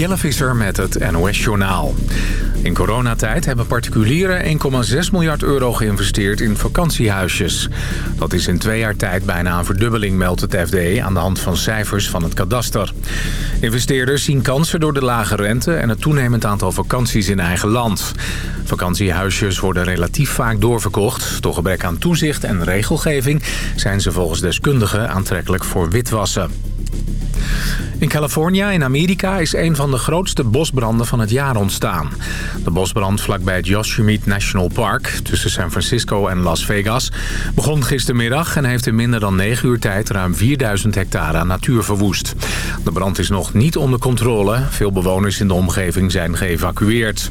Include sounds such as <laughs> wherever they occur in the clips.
Jelle Visser met het NOS-journaal. In coronatijd hebben particulieren 1,6 miljard euro geïnvesteerd in vakantiehuisjes. Dat is in twee jaar tijd bijna een verdubbeling, meldt het FD aan de hand van cijfers van het kadaster. Investeerders zien kansen door de lage rente en het toenemend aantal vakanties in eigen land. Vakantiehuisjes worden relatief vaak doorverkocht. Door gebrek aan toezicht en regelgeving zijn ze volgens deskundigen aantrekkelijk voor witwassen. In Californië in Amerika is een van de grootste bosbranden van het jaar ontstaan. De bosbrand vlakbij het Yosemite National Park tussen San Francisco en Las Vegas begon gistermiddag en heeft in minder dan 9 uur tijd ruim 4000 hectare natuur verwoest. De brand is nog niet onder controle. Veel bewoners in de omgeving zijn geëvacueerd.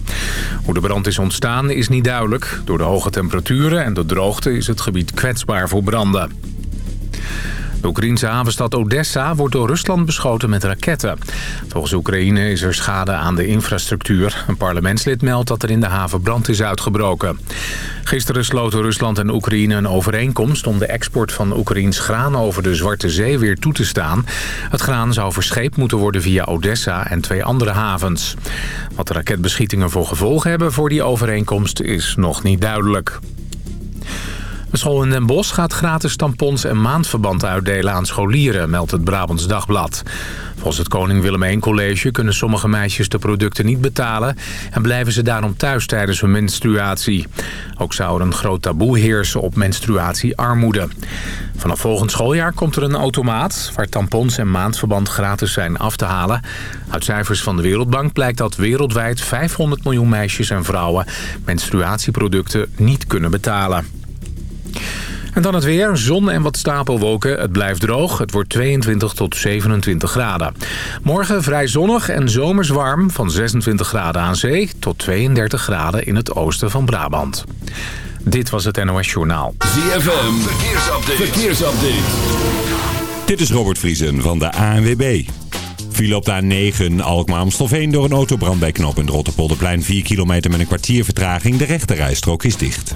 Hoe de brand is ontstaan is niet duidelijk. Door de hoge temperaturen en de droogte is het gebied kwetsbaar voor branden. De Oekraïnse havenstad Odessa wordt door Rusland beschoten met raketten. Volgens Oekraïne is er schade aan de infrastructuur. Een parlementslid meldt dat er in de haven brand is uitgebroken. Gisteren sloten Rusland en Oekraïne een overeenkomst... om de export van Oekraïns graan over de Zwarte Zee weer toe te staan. Het graan zou verscheept moeten worden via Odessa en twee andere havens. Wat de raketbeschietingen voor gevolgen hebben voor die overeenkomst is nog niet duidelijk. De school in Den Bosch gaat gratis tampons en maandverband uitdelen aan scholieren, meldt het Brabants Dagblad. Volgens het Koning Willem I College kunnen sommige meisjes de producten niet betalen... en blijven ze daarom thuis tijdens hun menstruatie. Ook zou er een groot taboe heersen op menstruatiearmoede. Vanaf volgend schooljaar komt er een automaat... waar tampons en maandverband gratis zijn af te halen. Uit cijfers van de Wereldbank blijkt dat wereldwijd 500 miljoen meisjes en vrouwen... menstruatieproducten niet kunnen betalen. En dan het weer. Zon en wat stapelwolken. Het blijft droog. Het wordt 22 tot 27 graden. Morgen vrij zonnig en zomers warm. Van 26 graden aan zee tot 32 graden in het oosten van Brabant. Dit was het NOS Journaal. ZFM. Verkeersupdate. Verkeersupdate. Dit is Robert Vriesen van de ANWB. Viel op de A9 Alkmaar-Amstelveen door een autobrand bij knop in Rotterpolderplein 4 kilometer met een kwartier vertraging. De rechterrijstrook is dicht.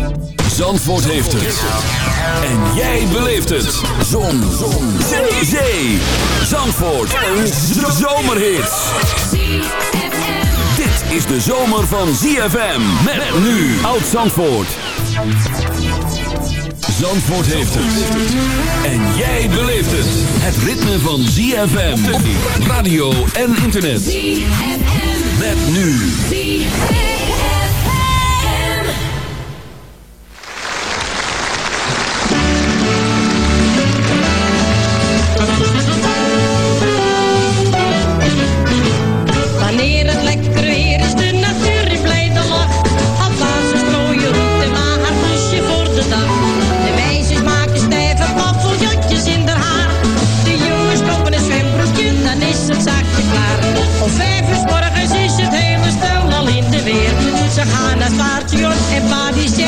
Zandvoort heeft het. En jij beleeft het. Zon. Zon. Zee. Zee. Zandvoort. Een zomerhit. Dit is de zomer van ZFM. Met nu. Oud Zandvoort. Zandvoort heeft het. En jij beleeft het. Het ritme van ZFM. Op radio en internet. Met nu. Wanneer paardje en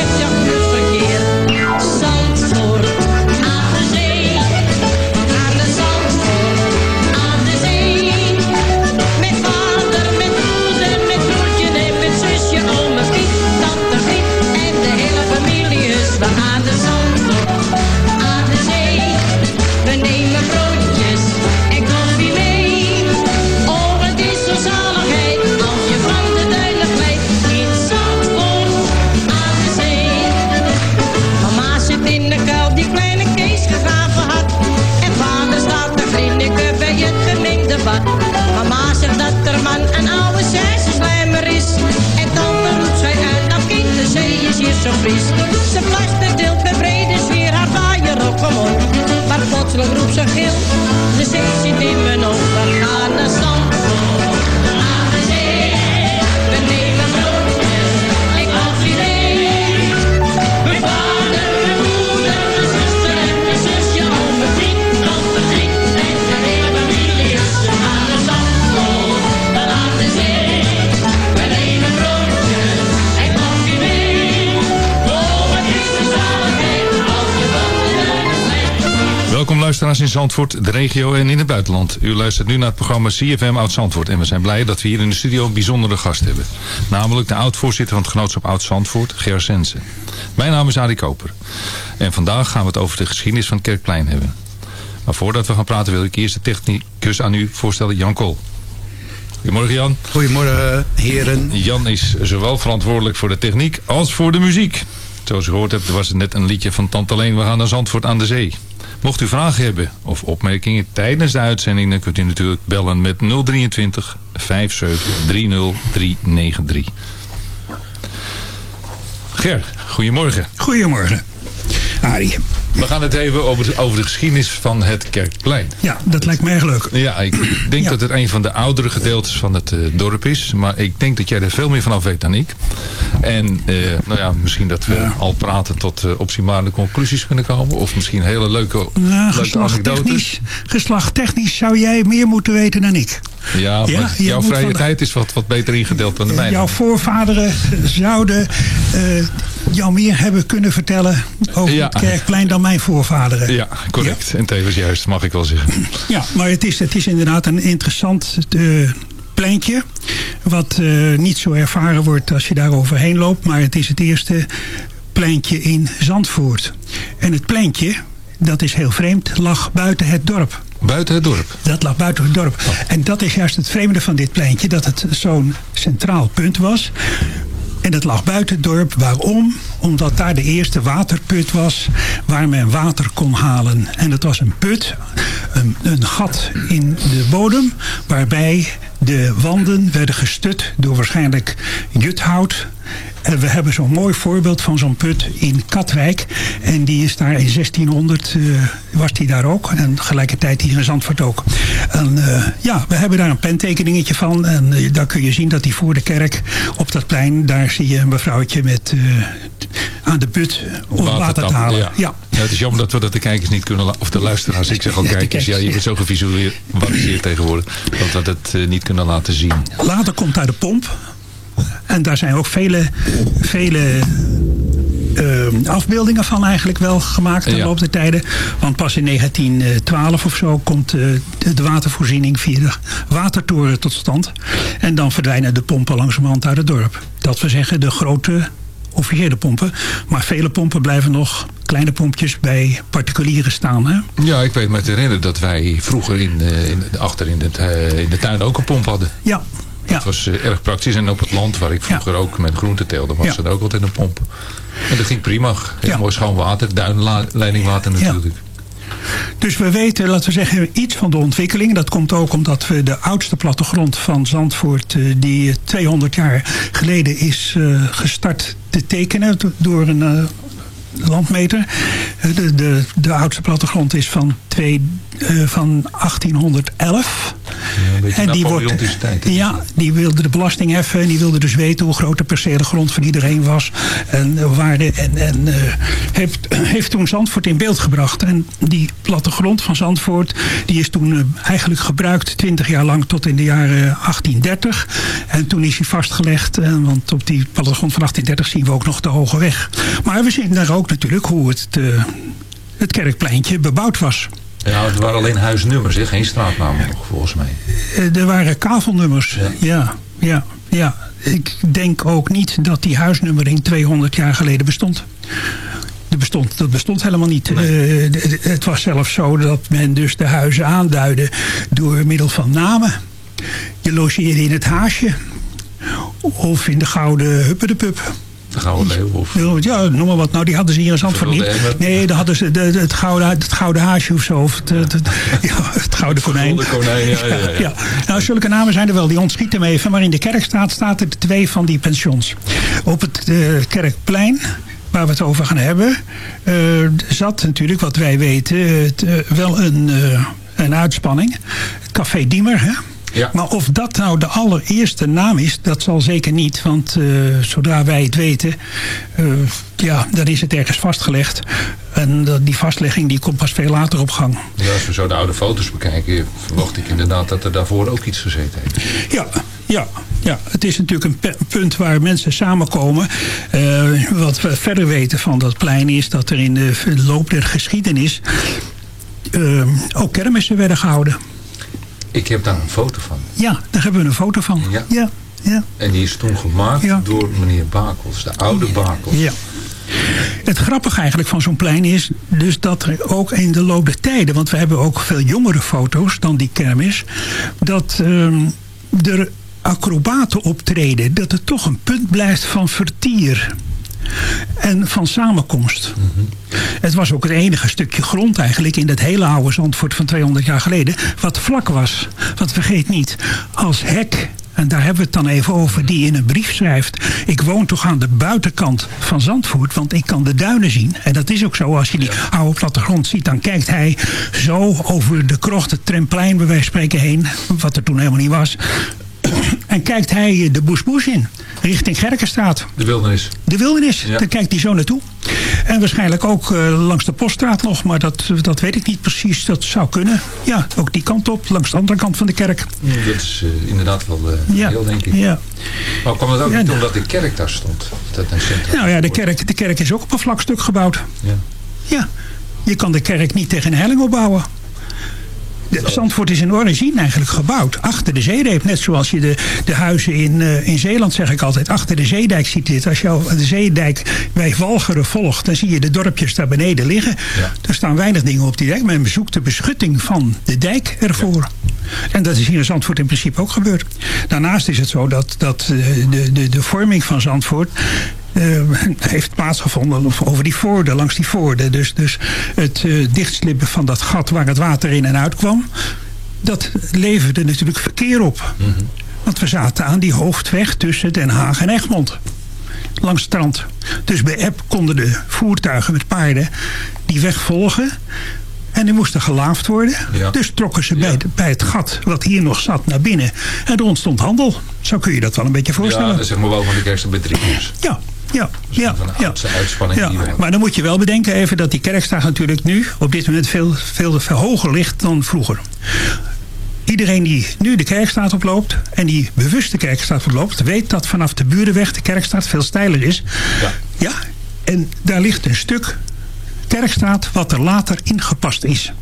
Zandvoort, de regio en in het buitenland. U luistert nu naar het programma CFM Oud-Zandvoort. En we zijn blij dat we hier in de studio een bijzondere gast hebben. Namelijk de oud-voorzitter van het genootschap Oud-Zandvoort, Ger Sensen. Mijn naam is Arie Koper. En vandaag gaan we het over de geschiedenis van het Kerkplein hebben. Maar voordat we gaan praten wil ik eerst de technicus aan u voorstellen, Jan Kool. Goedemorgen Jan. Goedemorgen heren. Jan is zowel verantwoordelijk voor de techniek als voor de muziek. Zoals u gehoord hebt was het net een liedje van Tante Leen. We gaan naar Zandvoort aan de zee. Mocht u vragen hebben of opmerkingen tijdens de uitzending... dan kunt u natuurlijk bellen met 023 57 30 393. Ger, goedemorgen. Goedemorgen. Arie. We gaan het even over, over de geschiedenis van het Kerkplein. Ja, dat lijkt me erg leuk. Ja, ik denk Ja. dat het een van de oudere gedeeltes van het eh, dorp is. Maar ik denk dat jij er veel meer vanaf weet dan ik. En eh, nou ja, misschien dat we al praten tot uh, optimale conclusies kunnen komen. Of misschien hele leuke, Nou, leuke anekdotes. geslachttechnisch, geslachttechnisch zou jij meer moeten weten dan ik. Ja, maar Ja, jouw vrije van tijd is wat, wat beter ingedeeld dan de mijne. Jouw voorvaderen zouden eh, jou meer hebben kunnen vertellen over Ja. het kerkplein dan mijn voorvaderen. Ja, correct. En tevens juist, mag ik wel zeggen. Ja, maar het is, het is inderdaad een interessant eh, pleintje. Wat eh, niet zo ervaren wordt als je daar overheen loopt. Maar het is het eerste pleintje in Zandvoort. En het pleintje, dat is heel vreemd, lag buiten het dorp. Buiten het dorp. Dat lag buiten het dorp. En dat is juist het vreemde van dit pleintje. Dat het zo'n centraal punt was. En dat lag buiten het dorp. Waarom? Omdat daar de eerste waterput was waar men water kon halen. En dat was een put, een, een gat in de bodem... waarbij de wanden werden gestut door waarschijnlijk juthout... En we hebben zo'n mooi voorbeeld van zo'n put in Katwijk. En die is daar in 1600, eh, was die daar ook. En tegelijkertijd hier in Zandvoort ook. En eh, ja, we hebben daar een pentekeningetje van. En eh, daar kun je zien dat die voor de kerk op dat plein... daar zie je een mevrouwtje met aan de put om water, te halen. Ja. Ja. Ja, het is jammer dat we dat de kijkers niet kunnen... Of de luisteraars, ik zeg al kijkers. Ja, je wordt zo gevisualiseerd tegenwoordig. Dat we dat eh, niet kunnen laten zien. Later komt daar de pomp. En daar zijn ook vele, vele eh, afbeeldingen van eigenlijk wel gemaakt in de Ja. loop der tijden. Want pas in 1912 of zo komt eh, de, de watervoorziening via de watertoren tot stand. En dan verdwijnen de pompen langzamerhand uit het dorp. Dat we zeggen de grote officiële pompen. Maar vele pompen blijven nog kleine pompjes bij particulieren staan. Hè? Ja, ik weet me te herinneren dat wij vroeger in, eh, in, achter in, het, eh, in de tuin ook een pomp hadden. Ja, ja. Dat was eh, erg praktisch. En op het land waar ik vroeger ook met groenten teelde, was Ja. er ook altijd een pomp. En dat ging prima. Heel mooi schoon water, duinleidingwater natuurlijk. Dus we weten, laten we zeggen, iets van de ontwikkeling. Dat komt ook omdat we de oudste plattegrond van Zandvoort... eh, die eh, 200 jaar geleden is eh, gestart te tekenen do- door een eh, landmeter. Eh, De, de, de oudste plattegrond is van, twee, eh, van 1811. een beetje Napoleontische tijd, hè? Ja, die wilde de belasting heffen. En die wilde dus weten hoe groot de percelen grond van iedereen was. En, eh, waar de, en, en eh, heeft, <clears throat> heeft toen Zandvoort in beeld gebracht. En die plattegrond van Zandvoort... die is toen eigenlijk gebruikt 20 jaar lang tot in de jaren 1830. En toen is hij vastgelegd. want op die plattegrond van 1830 zien we ook nog de Hoge Weg. Maar we zien daar ook natuurlijk hoe het, het kerkpleintje bebouwd was. Ja, het waren alleen huisnummers, hè? geen straatnamen nog, volgens mij. Eh, Er waren kavelnummers. Ja. ja, ja, Ik denk ook niet dat die huisnummering 200 jaar geleden bestond. Dat bestond, dat bestond helemaal niet. Eh, het was zelfs zo dat men dus de huizen aanduidde door middel van namen. Je logeerde in het haasje. Of in de gouden huppedepub. De Gouden Leeuw of... Ja, noem maar wat. Nou, die hadden ze hier in Zandvoort niet. Nee, daar hadden ze de, de- het, gouden, het gouden haasje of zo. Of het, het, het- <laughs> ja, het gouden konijn. Vervulde konijn, ja, ja, <laughs> ja. Nou, zulke namen zijn er wel. Die ontschieten me even. Maar in de kerkstraat staat er twee van die pensions. Op het eh, kerkplein waar we het over gaan hebben... eh, zat natuurlijk, wat wij weten, het, eh, wel een, een uitspanning. Het Café Diemer, hè? Ja. Maar of dat nou de allereerste naam is, dat zal zeker niet. Want eh, zodra wij het weten, eh, ja, dan is het ergens vastgelegd. En dat- die vastlegging die komt pas veel later op gang. Ja, als we zo de oude foto's bekijken, verwacht ik inderdaad dat er daarvoor ook iets gezeten heeft. Ja, ja, ja, het is natuurlijk een punt waar mensen samenkomen. Eh, wat we verder weten van dat plein is dat er in de loop der geschiedenis ook kermissen werden gehouden. Ik heb daar een foto van. Ja, daar hebben we een foto van. Ja. ja, ja. En die is toen gemaakt Ja. door meneer Bakels, de oude Bakels. Ja. Het grappige eigenlijk van zo'n plein is dus dat er ook in de loop der tijden, want we hebben ook veel jongere foto's dan die kermis, dat ehm, er acrobaten optreden, dat het toch een punt blijft van vertier. En van samenkomst. Het was ook het enige stukje grond eigenlijk in dat hele oude Zandvoort van 200 jaar geleden. Wat vlak was. Want vergeet niet, als hek en daar hebben we het dan even over, die in een brief schrijft... ik woon toch aan de buitenkant van Zandvoort, want ik kan de duinen zien. En dat is ook zo, als je die oude plattegrond ziet... dan kijkt hij zo over de krocht, het tremplein bij wijze van spreken heen... wat er toen helemaal niet was... <clears throat> En kijkt hij de Boesboes in, richting Gerkenstraat. De wildernis. De wildernis, Ja. daar kijkt hij zo naartoe. En waarschijnlijk ook eh, langs de poststraat nog, maar dat, dat weet ik niet precies. Dat zou kunnen. Ja, ook die kant op, langs de andere kant van de kerk. Dat is eh, inderdaad wel eh, Ja, heel, denk ik. ja. Maar kwam het ook Ja, niet omdat de kerk daar stond? Dat een centrum Nou ja, de kerk, de kerk is ook op een vlak stuk gebouwd. Ja. Ja, je kan de kerk niet tegen een helling opbouwen. Zandvoort is in origine eigenlijk gebouwd. Achter de zeedijk. Net zoals je de, de huizen in, eh, in Zeeland, zeg ik altijd. Achter de zeedijk ziet dit. Als je de zeedijk bij Walcheren volgt. Dan zie je de dorpjes daar beneden liggen. Ja. Er staan weinig dingen op die dijk. Men bezoekt de beschutting van de dijk ervoor. En dat is hier in Zandvoort in principe ook gebeurd. Daarnaast is het zo dat, dat eh, de, de, de vorming van Zandvoort eh, <laughs> heeft plaatsgevonden over die voorden, langs die voorden. Dus, dus het eh, dichtslippen van dat gat waar het water in en uit kwam, dat leverde natuurlijk verkeer op. Want we zaten aan die hoofdweg tussen Den Haag en Egmond. Langs het strand. Dus bij Eb konden de voertuigen met paarden die weg volgen. En die moesten gelaafd worden. Ja. Dus trokken ze Ja. bij, de- bij het gat wat hier nog zat naar binnen. En er ontstond handel. Zo kun je dat wel een beetje Ja, voorstellen. dat is zeg maar wel van de kerkste bedrijfs. Ja, ja, ja. de ja. uitspanning Ja, die we hebben. Maar dan moet je wel bedenken even dat die kerkstraat natuurlijk nu op dit moment veel, veel, hoger ligt dan vroeger. Iedereen die nu de kerkstraat oploopt en die bewust de kerkstraat oploopt, weet dat vanaf de Burenweg de kerkstraat veel steiler is. Ja. Ja, en daar ligt een stuk kerkstraat wat er later ingepast is.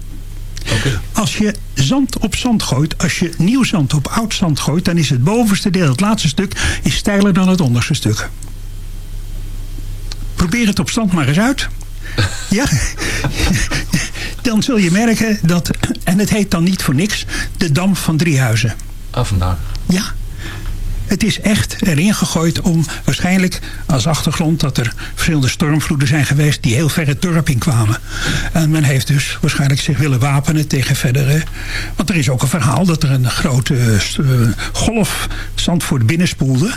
Oké. Als je zand op zand gooit, als je nieuw zand op oud zand gooit, dan is het bovenste deel, het laatste stuk, is steiler dan het onderste stuk. Probeer het op stand maar eens uit. Ja. Dan zul je merken dat, en het heet dan niet voor niks, de Dam van Driehuizen. Ah, vandaag. Ja. Het is echt erin gegooid om waarschijnlijk als achtergrond dat er verschillende stormvloeden zijn geweest die heel ver het dorp in kwamen. En men heeft dus waarschijnlijk zich willen wapenen tegen verdere. Want er is ook een verhaal dat er een grote eh, golf Zandvoort binnenspoelde.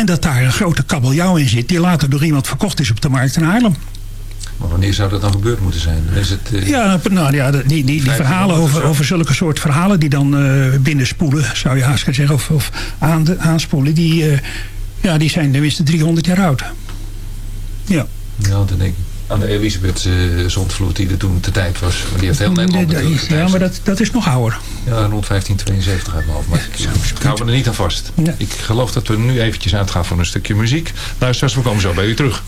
En dat daar een grote kabeljauw in zit die later door iemand verkocht is op de markt in Haarlem. Maar wanneer zou dat dan gebeurd moeten zijn? Is het, eh, Ja, nou ja, die, die, die 1500 verhalen over, over zulke soort verhalen die dan eh, binnenspoelen, zou je haast kunnen zeggen, of, of aan de, aanspoelen, die, eh, ja, die zijn tenminste 300 jaar oud. Ja. Ja, dan denk ik aan de Elisabeth eh zondvloed die er toen de tijd was. Maar die heeft heel Nederland ja, maar dat, dat is nog ouder. Ja, rond 1572 uit mijn hoofd. Maar ik, ik hou me er niet aan vast. Ja. Ik geloof dat we nu eventjes uitgaan voor een stukje muziek. Luisteraars, we komen zo bij u terug.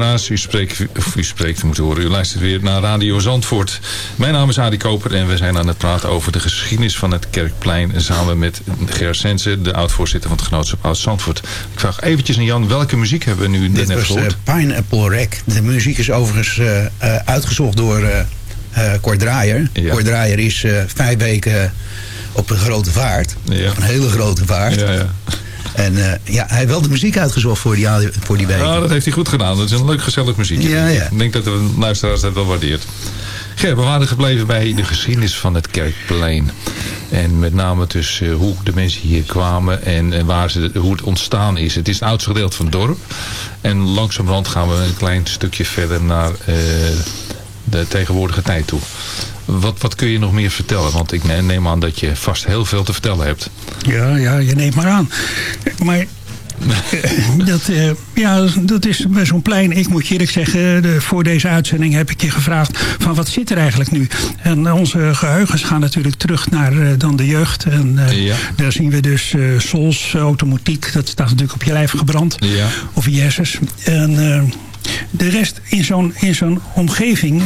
Luisteraars, u spreekt, of u spreekt, moet horen, u luistert weer naar Radio Zandvoort. Mijn naam is Adi Koper en we zijn aan het praten over de geschiedenis van het Kerkplein. Samen met Ger Sense, de oud-voorzitter van het genootschap Oud-Zandvoort. Ik vraag eventjes aan Jan, welke muziek hebben we nu Dit net was gehoord? eh, Pineapple Rack. De muziek is overigens eh, eh, uitgezocht door eh, Cor Draaier. Ja. Cor Draaier is vijf weken op een grote vaart. Ja. Op een hele grote vaart. Ja, ja. En eh, ja, hij heeft wel de muziek uitgezocht voor die, voor die week. Ah, dat heeft hij goed gedaan. Dat is een leuk gezellig muziekje. Ja, ja. Ik denk dat de luisteraars dat wel waardeert. Ger, we waren gebleven bij de geschiedenis van het Kerkplein. En met name dus eh, hoe de mensen hier kwamen en, en waar ze, hoe het ontstaan is. Het is het oudste gedeelte van het dorp. En langzamerhand gaan we een klein stukje verder naar eh, de tegenwoordige tijd toe. Wat, wat kun je nog meer vertellen? Want ik ne- neem aan dat je vast heel veel te vertellen hebt. Ja, ja, je neemt maar aan. Maar eh, <laughs> dat, eh, ja, dat is bij zo'n plein. Ik moet je eerlijk zeggen, de, voor deze uitzending heb ik je gevraagd van wat zit er eigenlijk nu? En onze geheugens gaan natuurlijk terug naar eh, dan de jeugd. En eh, Ja. daar zien we dus eh Sols, automotiek. Dat staat natuurlijk op je lijf gebrand. Ja. Of je hersens. En eh, de rest in zo'n in zo'n omgeving...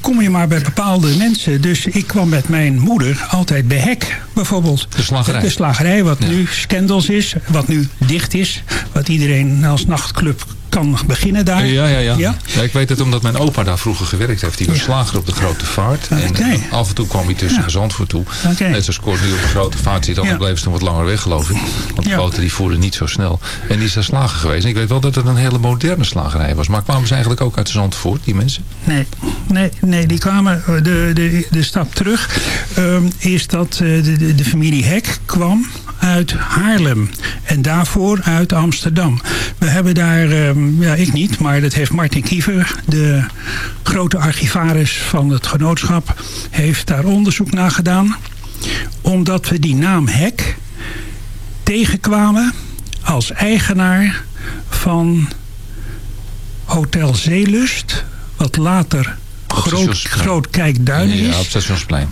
kom je maar bij bepaalde mensen. Dus ik kwam met mijn moeder altijd bij Hek, bijvoorbeeld. De slagerij. De slagerij, wat Ja. nu Scandals is, wat nu dicht is. Wat iedereen als nachtclub kan beginnen daar. Ja, ja, ja, Ja? ja. ik weet het omdat mijn opa daar vroeger gewerkt heeft. Die was Ja. slager op de Grote Vaart. En eh, af en toe kwam hij tussen Ja. Zandvoort toe. Oké. Net zoals Cor nu op de Grote Vaart zit. Dan bleef ze nog wat langer weg geloof ik. Want de boten die voeren niet zo snel. En die is daar slager geweest. En ik weet wel dat het een hele moderne slagerij was. Maar kwamen ze eigenlijk ook uit Zandvoort, die mensen? Nee, nee, nee, die kwamen eh, de, de, de stap terug. ehm, is dat eh, de, de, de familie Hek kwam uit Haarlem. En daarvoor uit Amsterdam. We hebben daar, ehm, ja ik niet, maar dat heeft Martin Kiever, de grote archivaris van het genootschap, heeft daar onderzoek naar gedaan. Omdat we die naam Hek tegenkwamen als eigenaar van Hotel Zeelust, wat later Groot, groot Kijkduin is, Ja, op Stationsplein.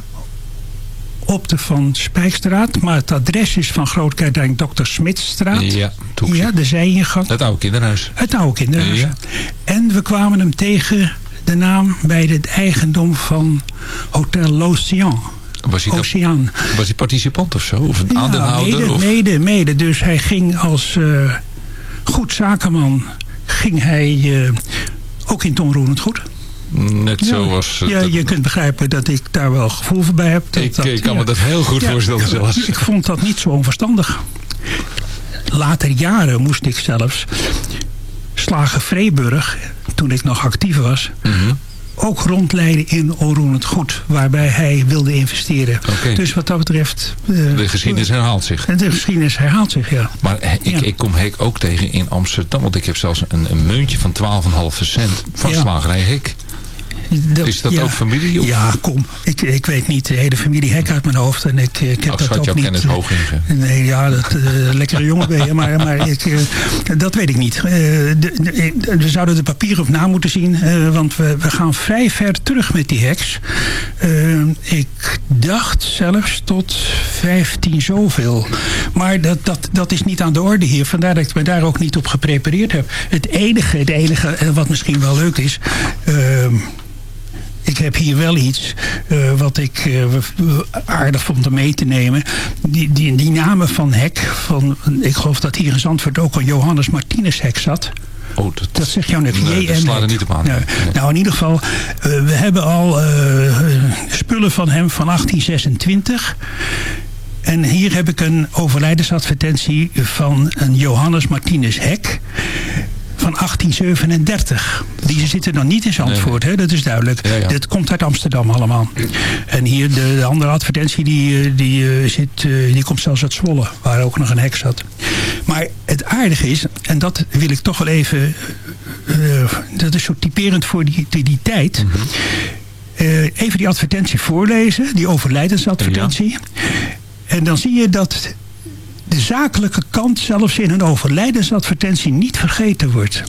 Op de Van Spijkstraat. Maar het adres is van Groot Kijkduin Dr. Smitsstraat. Ja. Ja, de zijingang. Het oude kinderhuis. Het oude kinderhuis. Ja. En we kwamen hem tegen de naam bij het eigendom van Hotel L'Océan. Was hij, Oceaan. was hij participant of zo? Of een Ja, aandeelhouder? mede, of? mede, mede. Dus hij ging als eh, goed zakenman... ging hij eh, ook in Tom goed. Net zo was het. Ja, je kunt begrijpen dat ik daar wel gevoel voor bij heb. Ik, dat, ik kan ja. me dat heel goed Ja, voorstellen zelfs. Ik vond dat niet zo onverstandig. Later jaren moest ik zelfs Slager Vreeburg, toen ik nog actief was... Mhm. ook rondleiden in Onroerend Goed, waarbij hij wilde investeren. Dus wat dat betreft... eh, De geschiedenis herhaalt zich. De geschiedenis herhaalt zich, ja. Maar he- ik, Ja. ik kom Hek ook tegen in Amsterdam. Want ik heb zelfs een, een muntje van 12,5 cent van Ja. slagerij Hek. Is dat ook familie, of? Ja, kom. Ik, ik weet niet de hele familie Hek uit mijn hoofd. En ik, ik heb Ach, dat ook jouw niet... kennis hoog in. Nee, ja, dat eh, lekkere jongen ben je. Maar, maar ik, eh, dat weet ik niet. Eh, de- de- we zouden de papieren op na moeten zien. want we, we gaan vrij ver terug met die heks. Ik dacht zelfs tot 15 zoveel. Maar dat, dat, dat is niet aan de orde hier. Vandaar dat ik me daar ook niet op geprepareerd heb. Het enige, het enige wat misschien wel leuk is... ehm, ik heb hier wel iets eh, wat ik eh, aardig vond om mee te nemen. Die, die, die namen van Hek, van, ik geloof dat hier in Zandvoort ook een Johannes Martinus Hek zat. Oh, dat, Dat zegt jou net. Nee, dat slaat er niet op aan. Nou, Nee. nou, in ieder geval, eh, we hebben al spullen van hem van 1826. En hier heb ik een overlijdensadvertentie van een Johannes Martinus Hek van 1837. Die zitten nog niet in Zandvoort, hè? dat is duidelijk. Ja, ja. Dit komt uit Amsterdam allemaal. En hier de, de andere advertentie die, eh, die, eh, zit, eh, die komt zelfs uit Zwolle, waar ook nog een hek zat. Maar het aardige is, en dat wil ik toch wel even... dat is zo typerend voor die, die, die tijd... Eh, even die advertentie voorlezen, die overlijdensadvertentie. En dan zie je dat de zakelijke kant zelfs in een overlijdensadvertentie niet vergeten wordt.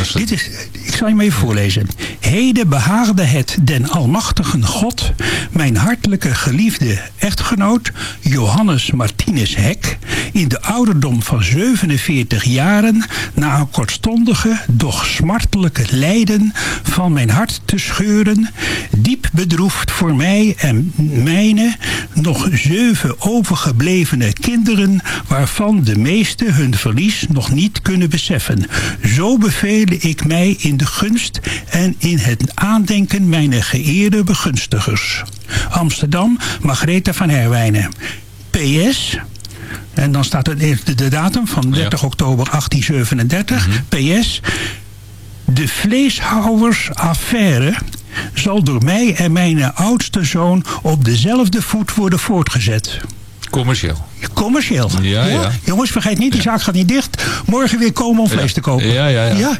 Is- Dit is, ik zal je maar even voorlezen. Heden behaagde het den almachtigen God, mijn hartelijke geliefde echtgenoot Johannes Martinus Hek, in de ouderdom van 47 jaren na een kortstondige, doch smartelijke lijden van mijn hart te scheuren, diep bedroefd voor mij en mijne nog zeven overgeblevene kinderen, waarvan de meeste hun verlies nog niet kunnen beseffen. Zo beveel ik mij in de gunst en in het aandenken mijn geëerde begunstigers. Amsterdam, Margaretha van Herwijnen. PS, en dan staat er de, de datum van 30 oktober 1837. PS, de vleeshouwersaffaire zal door mij en mijn oudste zoon op dezelfde voet worden voortgezet. Commercieel. Commercieel. Ja, ja. Jongens, vergeet niet, die zaak gaat niet dicht. Morgen weer komen om vlees te kopen. Ja, ja, ja.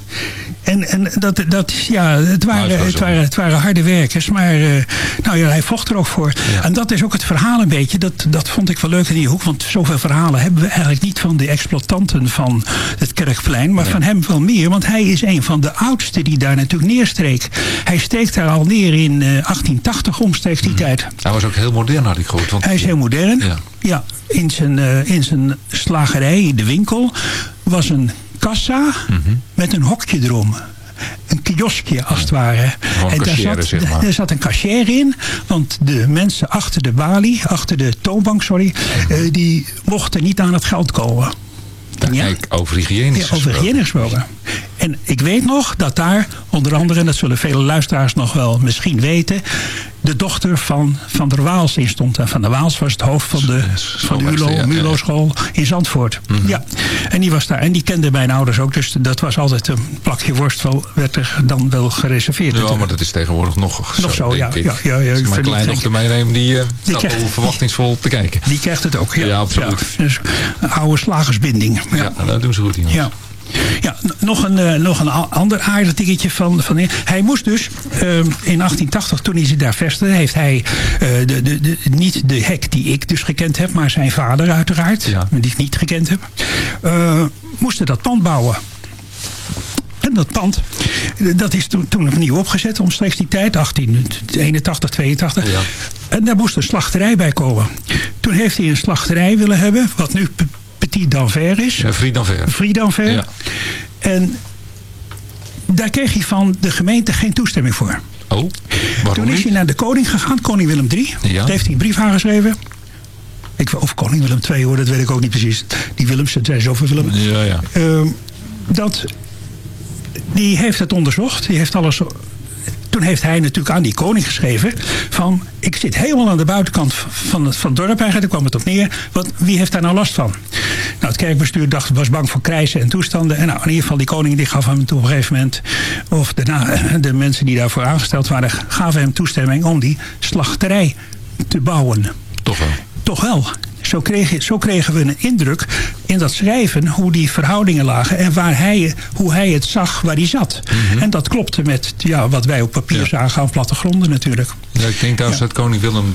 En, en dat, dat, ja, het, het waren, het, waren, het waren harde werkers, maar eh, nou ja, hij vocht er ook voor. En dat is ook het verhaal een beetje, dat, dat vond ik wel leuk in die hoek, want zoveel verhalen hebben we eigenlijk niet van de exploitanten van het Kerkplein, maar van hem wel meer, want hij is een van de oudste die daar natuurlijk neerstreek. Hij steekt daar al neer in eh, 1880, omstreeks die tijd. Hij was ook heel modern, had ik gehoord. Want Hij is heel modern. Ja. Ja, in zijn, eh, in zijn slagerij, in de winkel, was een kassa met een hokje erom. Een kioskje als het ware. Gewoon en daar zat, zeg maar. daar zat een cashier in. Want de mensen achter de balie, achter de toonbank, sorry, eh, die mochten niet aan het geld komen. Kijk, over hygiënisch Ja, over hygiëne gesproken. En ik weet nog dat daar, onder andere, en dat zullen vele luisteraars nog wel misschien weten, de dochter van Van der Waals in stond. En Van der Waals was het hoofd van de, van de schoolmeester, ULO, ja, ja, ja. MULO school in Zandvoort. Mhm. Ja, en die was daar. En die kende mijn ouders ook. Dus dat was altijd een plakje worst wel, werd er dan wel gereserveerd. Ja, maar dat is tegenwoordig nog, Nog zo, ja, ja, ja, ja, Als ik mijn kleindochter meeneem, die, eh, Die krijgt- verwachtingsvol te kijken. Die krijgt het ook. Ja, Ja, absoluut. Ja, dus oude slagersbinding. Ja. Dat doen ze goed hier. Ja. Ja, nog een, eh, nog een ander aardig dingetje van, van hij moest dus eh, in 1880 toen hij zich daar vestigde heeft hij eh, de, de, de, niet de hek die ik dus gekend heb maar zijn vader uiteraard die ik niet gekend heb eh, moesten dat pand bouwen en dat pand, dat is toen, toen opnieuw opgezet omstreeks die tijd, 1881, 82. Ja. En daar moest een slachterij bij komen. Toen heeft hij een slachterij willen hebben, wat nu Petit d'Anvers is. Ja, Fried d'Anvers. Fried d'Anvers. Ja. En daar kreeg hij van de gemeente geen toestemming voor. Oh, waarom Toen is hij naar de koning gegaan, koning Willem III. Ja. Daar heeft hij een brief aangeschreven. Ik, of koning Willem II hoor, dat weet ik ook niet precies. Die Willems, het zijn zoveel Willem. Ja, ja. Ehm, dat, die heeft het onderzocht. Die heeft alles. Toen heeft hij natuurlijk aan die koning geschreven van ik zit helemaal aan de buitenkant van het, van het dorp eigenlijk, daar kwam het op neer. Wat, wie heeft daar nou last van? Nou, het kerkbestuur dacht, was bang voor krijzen en toestanden. En nou, in ieder geval die koning die gaf hem op een gegeven moment, of daarna de mensen die daarvoor aangesteld waren, gaven hem toestemming om die slachterij te bouwen. Toch wel. Toch wel. Zo, kreeg, zo kregen we een indruk in dat schrijven hoe die verhoudingen lagen en waar hij, hoe hij het zag waar hij zat. En dat klopte met ja, wat wij op papier zagen aan plattegronden natuurlijk. Ja, ik denk trouwens dat koning Willem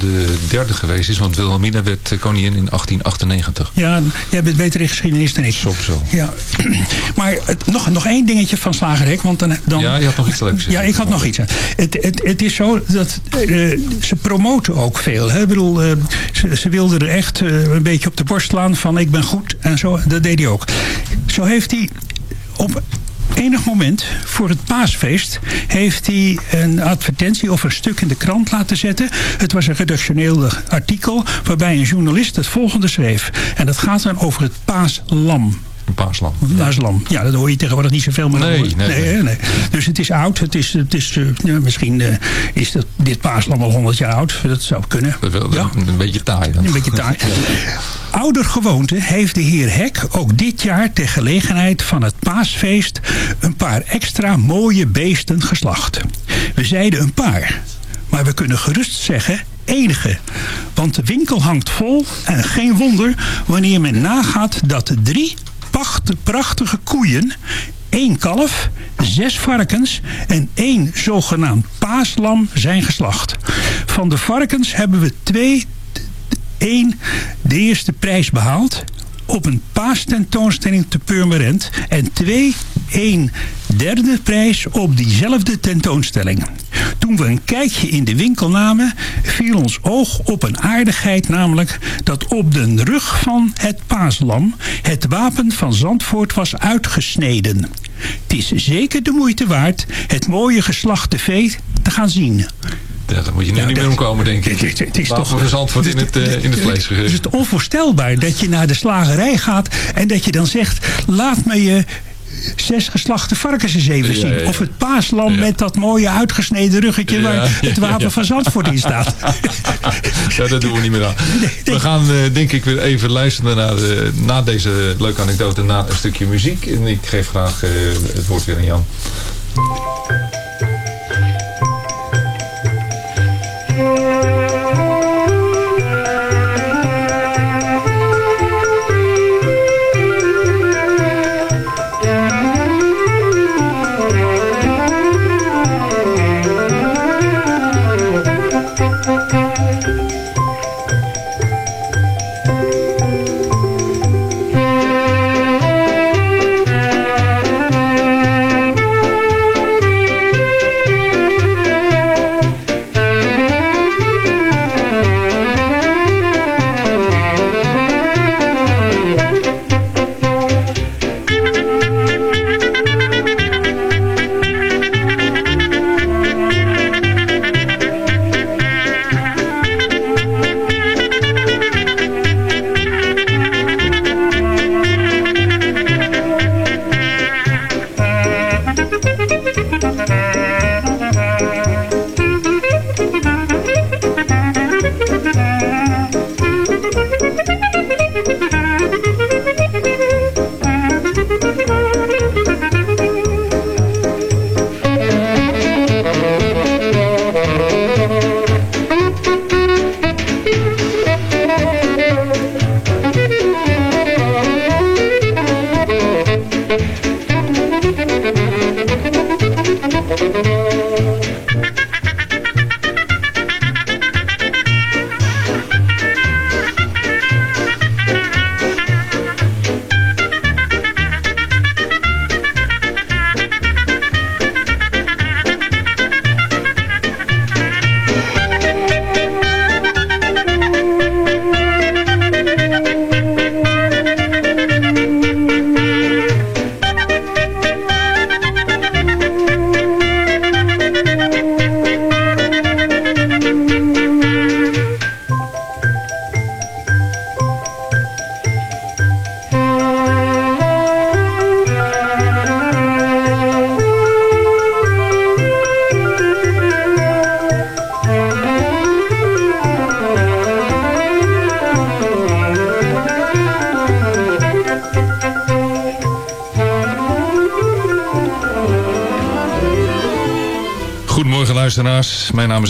derde geweest is. Want Wilhelmina werd koningin in 1898. Ja, jij bent beter in geschiedenis dan ik. Zo, zo. Ja. <clears throat> Maar het, nog, nog één dingetje van Slagerek. Want dan, dan, Ja, je had nog iets leuks. Ja, ik had nog iets. Het, het, het is zo dat eh, ze promoten ook veel. Hè? Ik bedoel, eh, ze, ze wilden er echt eh, een beetje op de borst slaan van ik ben goed en zo. Dat deed hij ook. Zo heeft hij op enig moment voor het paasfeest heeft hij een advertentie of een stuk in de krant laten zetten. Het was een redactioneel artikel waarbij een journalist het volgende schreef. En dat gaat dan over het paaslam. Een paaslam. Paaslam. Ja, dat hoor je tegenwoordig niet zoveel meer. Nee, nee, nee. nee. Dus het is oud. Het is, het is, eh, misschien eh, is dat, dit paaslam al 100 jaar oud. Dat zou kunnen. Dat wel, Ja. Een beetje taai dan. Een beetje taai. <laughs> Ouder gewoonte heeft de heer Hek ook dit jaar ter gelegenheid van het paasfeest een paar extra mooie beesten geslacht. We zeiden een paar, maar we kunnen gerust zeggen enige. Want de winkel hangt vol en geen wonder wanneer men nagaat dat drie pacht- prachtige koeien, één kalf, zes varkens en één zogenaamd paaslam zijn geslacht. Van de varkens hebben we twee één de eerste prijs behaald op een paastentoonstelling te Purmerend. En twee een derde prijs op diezelfde tentoonstelling. Toen we een kijkje in de winkel namen, viel ons oog op een aardigheid, namelijk dat op de rug van het paaslam het wapen van Zandvoort was uitgesneden. Het is zeker de moeite waard het mooie geslachte vee te gaan zien. Ja, daar moet je nu niet meer omkomen, denk ik. Het is- het is Wapen toch- van Zandvoort in het, eh, in het vlees Het is het onvoorstelbaar dat je naar de slagerij gaat en dat je dan zegt, laat me je zes geslachte varkens eens even zien. ja, ja. Of het paaslam met dat mooie uitgesneden ruggetje waar het wapen van Zandvoort in staat. <laughs> <laughs> Ja, dat doen we niet meer aan. We gaan eh, denk ik weer even luisteren naar, eh, na deze leuke anekdote naar een stukje muziek. En ik geef graag het woord weer aan Jan.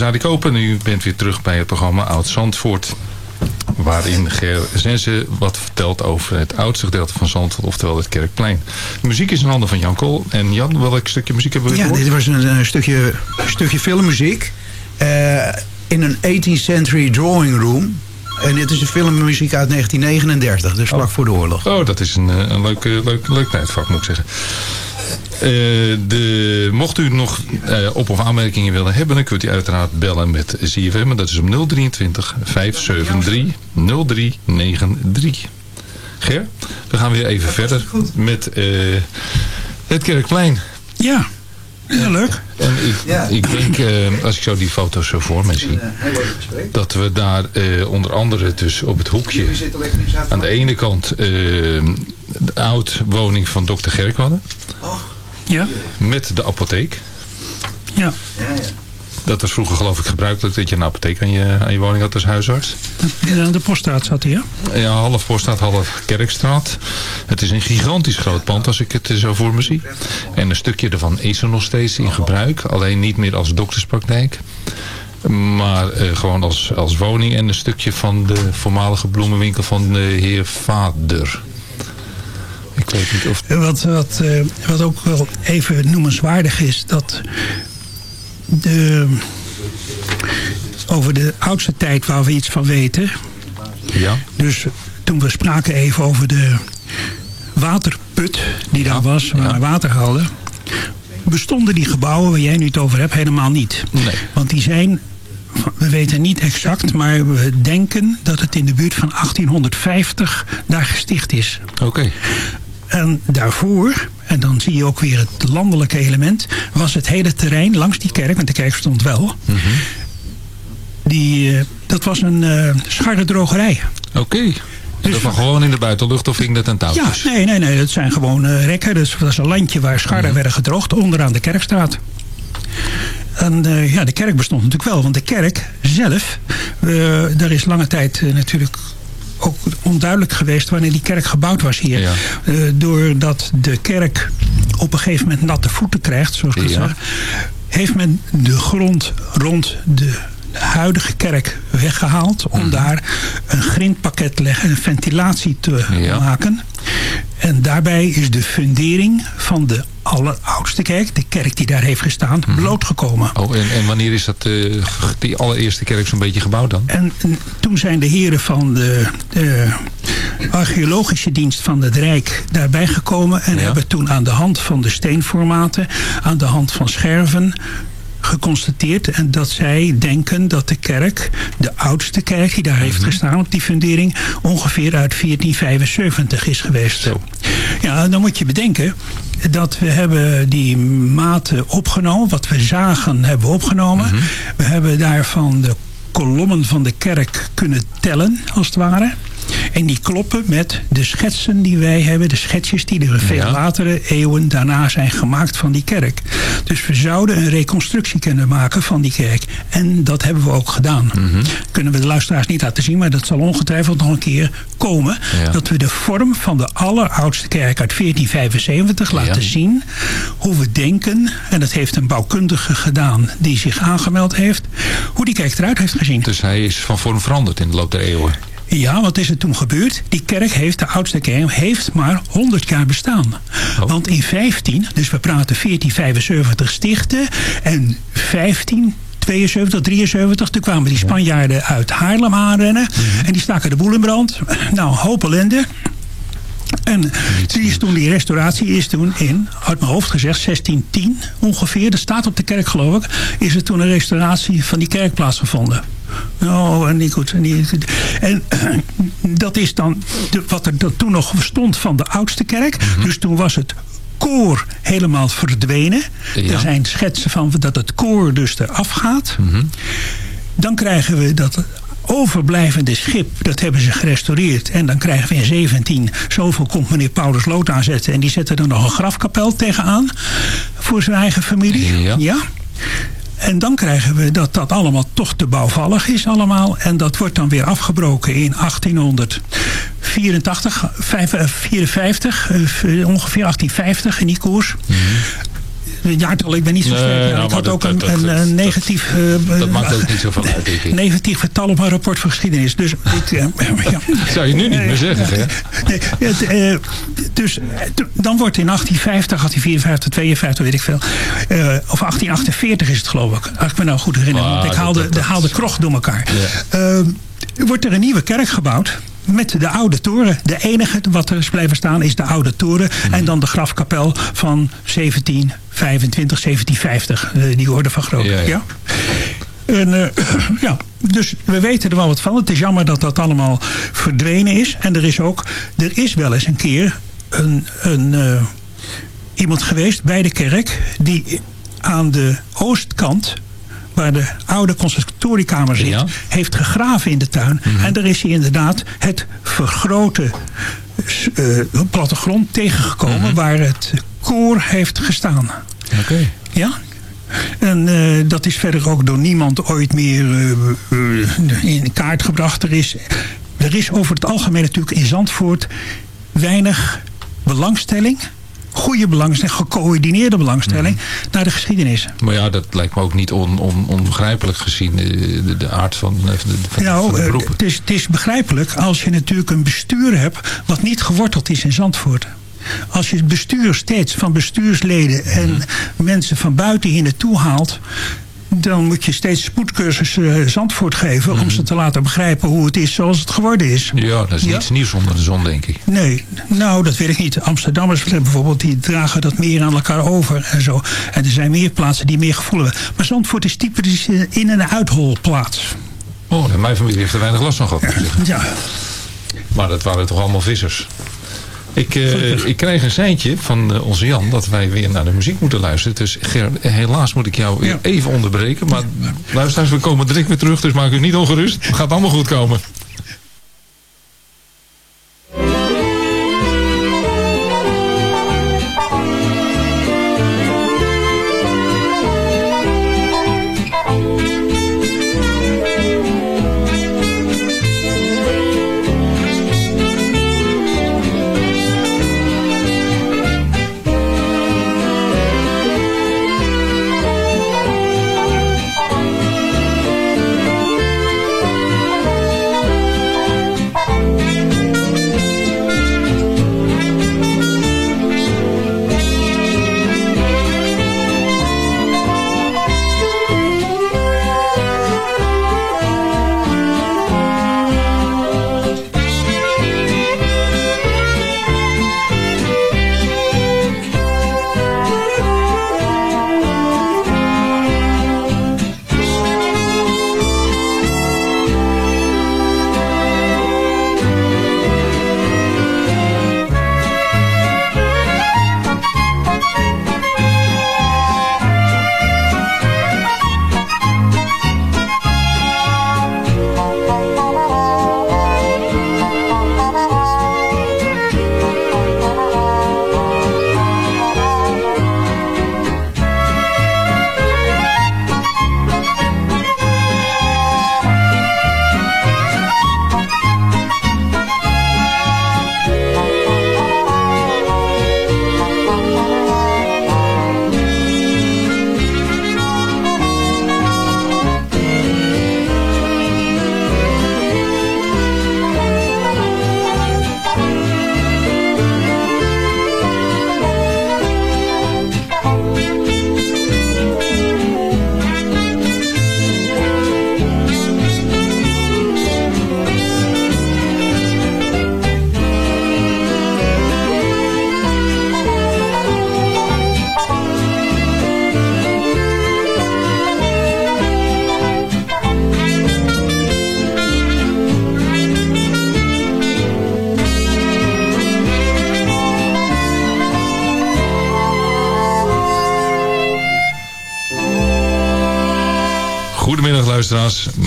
Luisteraars, mijn naam is Adi Kopen en u bent weer terug bij het programma Oud Zandvoort. Waarin Ger Zense wat vertelt over het oudste gedeelte van Zandvoort, oftewel het Kerkplein. De muziek is in handen van Jan Kool. En Jan, welk stukje muziek hebben we Ja, gehoord? dit was een, stukje, stukje filmmuziek. eh, in een 18th century drawing room. En dit is een filmmuziek uit 1939, dus vlak voor de oorlog. Oh, dat is een, eh, een leuk, leuk, leuk tijdvak, moet ik zeggen. Eh, de, mocht u nog eh, op- of aanmerkingen willen hebben, dan kunt u uiteraard bellen met ZFM. En dat is om 023 573 0393. Ger, we gaan weer even verder met eh, het Kerkplein. Ja, heel leuk. En ik, Ja. ik denk, eh, als ik zo die foto's zo voor me zie, dat we daar eh, onder andere dus op het hoekje aan de ene kant de oud woning van dokter Gerk hadden. Ja, Met de apotheek. ja. Dat was vroeger geloof ik gebruikelijk dat je een apotheek aan je, aan je woning had als huisarts. Aan de poststraat zat hij, ja? Ja, half Poststraat, half Kerkstraat. Het is een gigantisch groot pand als ik het zo voor me zie. En een stukje ervan is er nog steeds in gebruik. Alleen niet meer als dokterspraktijk. Maar eh, gewoon als, als woning en een stukje van de voormalige bloemenwinkel van de heer Vader. Ik weet niet of... Wat, wat, eh, wat ook wel even noemenswaardig is, dat de, over de oudste tijd waar we iets van weten. Ja? Dus toen we spraken even over de waterput die daar was, waar we water hadden, bestonden die gebouwen waar jij nu het over hebt helemaal niet. Nee. Want die zijn, we weten niet exact, maar we denken dat het in de buurt van 1850 daar gesticht is. Oké. En daarvoor, en dan zie je ook weer het landelijke element... was het hele terrein langs die kerk, want de kerk stond wel... die, eh, dat was een eh scharrendrogerij. Oké. Dus dat was gewoon in de buitenlucht of ging dat aan Ja, touwtjes? nee, nee, nee, dat zijn gewoon eh, rekken. Dus dat is een landje waar scharren werden gedroogd onderaan de kerkstraat. En ja, de kerk bestond natuurlijk wel. Want de kerk zelf, daar is lange tijd natuurlijk ook onduidelijk geweest wanneer die kerk gebouwd was hier. Ja. Eh, doordat de kerk op een gegeven moment natte voeten krijgt, zoals ik Ja. zeg, heeft men de grond rond de huidige kerk weggehaald om Mhm. daar een grindpakket te leggen en ventilatie te Ja. maken. En daarbij is de fundering van de alleroudste kerk, de kerk die daar heeft gestaan, Mhm. blootgekomen. Oh, en, en wanneer is dat, eh, die allereerste kerk zo'n beetje gebouwd dan? En toen zijn de heren van de, de archeologische dienst van het Rijk daarbij gekomen. En Ja. hebben toen aan de hand van de steenformaten, aan de hand van scherven geconstateerd. En dat zij denken dat de kerk, de oudste kerk die daar heeft Mhm. gestaan op die fundering, ongeveer uit 1475 is geweest. Zo. Ja, dan moet je bedenken dat we hebben die maten opgenomen. Wat we zagen hebben we opgenomen. Mhm. We hebben daarvan de kolommen van de kerk kunnen tellen, als het ware. En die kloppen met de schetsen die wij hebben. De schetsjes die er veel Ja. latere eeuwen daarna zijn gemaakt van die kerk. Dus we zouden een reconstructie kunnen maken van die kerk. En dat hebben we ook gedaan. Mhm. Kunnen we de luisteraars niet laten zien. Maar dat zal ongetwijfeld nog een keer komen. Ja. Dat we de vorm van de alleroudste kerk uit 1475 laten Ja. zien. Hoe we denken. En dat heeft een bouwkundige gedaan die zich aangemeld heeft. Hoe die kerk eruit heeft gezien. Dus hij is van vorm veranderd in de loop der eeuwen. Ja, wat is er toen gebeurd? Die kerk heeft, de oudste kerk, heeft maar 100 jaar bestaan. Oh. Want in 15, dus we praten 1475 stichten en 15... 72, 73, toen kwamen die Spanjaarden uit Haarlem aanrennen. Mhm. En die staken de boel in brand. Nou, een hoop ellende. En die, is toen, die restauratie is toen in, uit mijn hoofd gezegd, 1610 ongeveer. Dat staat op de kerk geloof ik. Is er toen een restauratie van die kerk plaatsgevonden. Nou, en niet goed. En, die, en <clears throat> dat is dan de, wat er dat toen nog stond van de oudste kerk. Dus toen was het koor helemaal verdwenen. Ja. Er zijn schetsen van dat het koor dus eraf gaat. Dan krijgen we dat overblijvende schip, dat hebben ze gerestaureerd. En dan krijgen we in 17, zoveel komt meneer Paulus Lood aanzetten. En die zetten er nog een grafkapel tegenaan voor zijn eigen familie. Ja. En dan krijgen we dat dat allemaal toch te bouwvallig is allemaal. En dat wordt dan weer afgebroken in 1884, vijf- eh, 54, eh, ongeveer 1850 in die koers. Het jaartal, ik ben niet zo Nee, sterk. Ja, nou, ik had ook een, dat- een, dat- een negatief... eh, Dat maakt ook niet <laughs> zoveel uit, denk ik. negatief getal op een rapport van geschiedenis. Dus <laughs> eh, ja. Zou je nu niet meer zeggen, hè? Nee, eh, dus eh, dan wordt in 1850, 1854, 52, weet ik veel. eh, of 1848 is het geloof ik. Als ik me nou goed herinner. Ah, want ik haalde, de haalde krocht door elkaar. Eh, wordt er een nieuwe kerk gebouwd. Met de oude toren. De enige wat er is blijven staan is de oude toren. Mhm. En dan de grafkapel van 1725, 1750. eh, die orde van grootte. Ja, ja. ja? En, eh, <clears throat> ja, dus we weten er wel wat van. Het is jammer dat dat allemaal verdwenen is. En er is ook, er is wel eens een keer een, een, eh, iemand geweest bij de kerk die aan de oostkant waar de oude conservatoriekamer zit, Ja. heeft gegraven in de tuin. En daar is hij inderdaad het vergrote eh, plattegrond tegengekomen waar het koor heeft gestaan. Oké. Ja? En eh, dat is verder ook door niemand ooit meer eh, in kaart gebracht. Er is, er is over het algemeen natuurlijk in Zandvoort weinig belangstelling. Goede belangstelling, gecoördineerde belangstelling naar de geschiedenis. Maar ja, dat lijkt me ook niet on, on, onbegrijpelijk gezien de, de, de aard van, eh, de, van, Nou, eh, beroep. het is, het is begrijpelijk als je natuurlijk een bestuur hebt wat niet geworteld is in Zandvoort. Als je het bestuur steeds van bestuursleden en mensen van buiten hier naartoe haalt, dan moet je steeds spoedcursus eh, Zandvoort geven... Om ze te laten begrijpen hoe het is zoals het geworden is. Ja, dat is Ja. niets nieuws onder de zon, denk ik. Nee, nou, dat weet ik niet. Amsterdammers bijvoorbeeld, die dragen dat meer aan elkaar over en zo. En er zijn meer plaatsen die meer gevoel hebben. Maar Zandvoort is typisch eh, in- en uitholplaats. Oh, mijn familie heeft er weinig last van gehad. zeggen. Ja, Maar dat waren toch allemaal vissers. Ik, eh, <laughs> ik krijg een seintje van eh, onze Jan dat wij weer naar de muziek moeten luisteren. Dus Ger, helaas moet ik jou Ja. even onderbreken. Maar luisteraars, we komen direct weer terug. Dus maak u niet ongerust. Het gaat allemaal goed komen.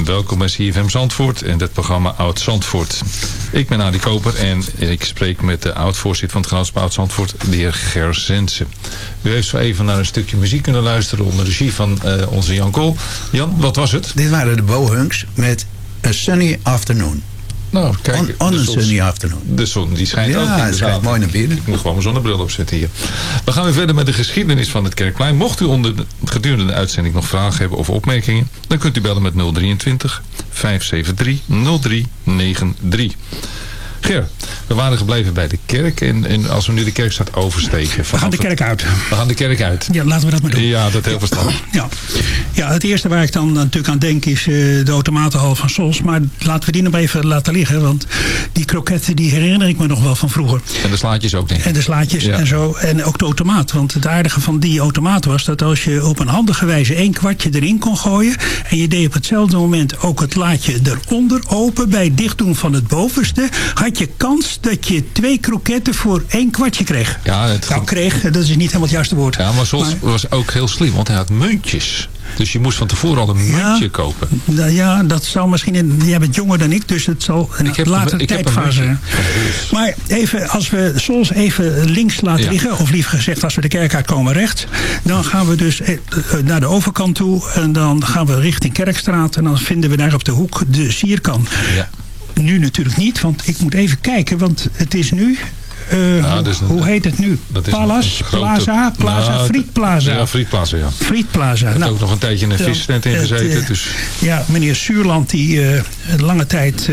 Welkom bij CFM Zandvoort en het programma Oud Zandvoort. Ik ben Adi Koper en ik spreek met de oud-voorzitter van het genootschap Oud Zandvoort, de heer Ger Zensen. U heeft zo even naar een stukje muziek kunnen luisteren onder regie van eh, onze Jan Kool. Jan, wat was het? Dit waren de Bohunks met A Sunny Afternoon. Nou, kijk. On, on de a zon- sunny afternoon. De zon, die schijnt Ja, ook. het inderdaad. schijnt mooi naar binnen. Ik moet gewoon mijn zonnebril opzetten hier. We gaan weer verder met de geschiedenis van het Kerkplein. Mocht u onder de, gedurende de uitzending nog vragen hebben of opmerkingen... dan kunt u bellen met 023 573 0393. Ger, we waren gebleven bij de kerk. En, en als we nu de kerkstraat oversteken... we gaan de kerk uit. We gaan de kerk uit. Ja, laten we dat maar doen. Ja, dat heel verstandig. Ja. ja, het eerste waar ik dan natuurlijk aan denk is eh, de automatenhal van Sols. Maar laten we die nog even laten liggen. Want die kroketten die herinner ik me nog wel van vroeger. En de slaatjes ook, denk ik. En de slaatjes Ja. en zo. En ook de automaat. Want het aardige van die automaat was dat als je op een handige wijze één kwartje erin kon gooien. En je deed op hetzelfde moment ook het laadje eronder open. Bij het dichtdoen van het bovenste. Had je kans dat je twee kroketten voor één kwartje kreeg. Ja, het Nou, kreeg, dat is niet helemaal het juiste woord. Ja, maar Sols was ook heel slim, want hij had muntjes. Dus je moest van tevoren al een Ja. muntje kopen. Nou ja, dat zou misschien... In, jij bent jonger dan ik, dus het zal een Ik heb- latere tijdfase zijn. Maar even, als we Sols even links laten Ja. liggen... of liever gezegd, als we de kerk uitkomen rechts... dan gaan we dus eh, eh, naar de overkant toe... en dan gaan we richting Kerkstraat... en dan vinden we daar op de hoek de Sierkan. Ja. Nu natuurlijk niet, want ik moet even kijken... want het is nu... eh, Ja, hoe, dus een- hoe heet het nu? Palas? grote- Plaza? Plaza? Nou, Frietplaza? Ja, Frietplaza, ja. Frietplaza. Heeft Nou, ook nog een tijdje in een vistent in gezeten. eh, Dus Ja, meneer Suurland die eh, lange tijd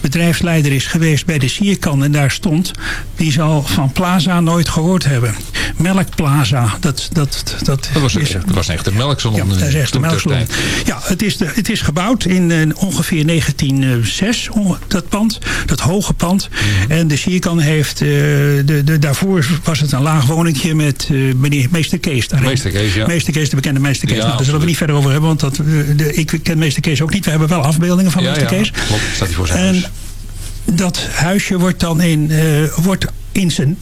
bedrijfsleider is geweest bij de Sierkan en daar stond, die zal van Plaza nooit gehoord hebben. Melkplaza, dat, dat, dat, Dat was, is, dat was echt een melksalon. ja, dat is echt een melksalon. Ja, het is, de, het is gebouwd in ongeveer 1906, onge- dat pand, dat hoge pand. Mhm. En de Sierkan heeft, de, de, daarvoor was het een laag woningje met eh, meneer Meester Kees daarin. Meester Kees, ja. Meester Kees, de bekende Meester Kees. Ja, nou, daar zullen we niet verder over hebben, want dat, eh, de, ik ken Meester Kees ook niet. We hebben wel afbeeldingen van Ja, Meester ja, Kees. klopt. Staat hij voor zijn En huis. dat huisje wordt dan in, eh, wordt in zijn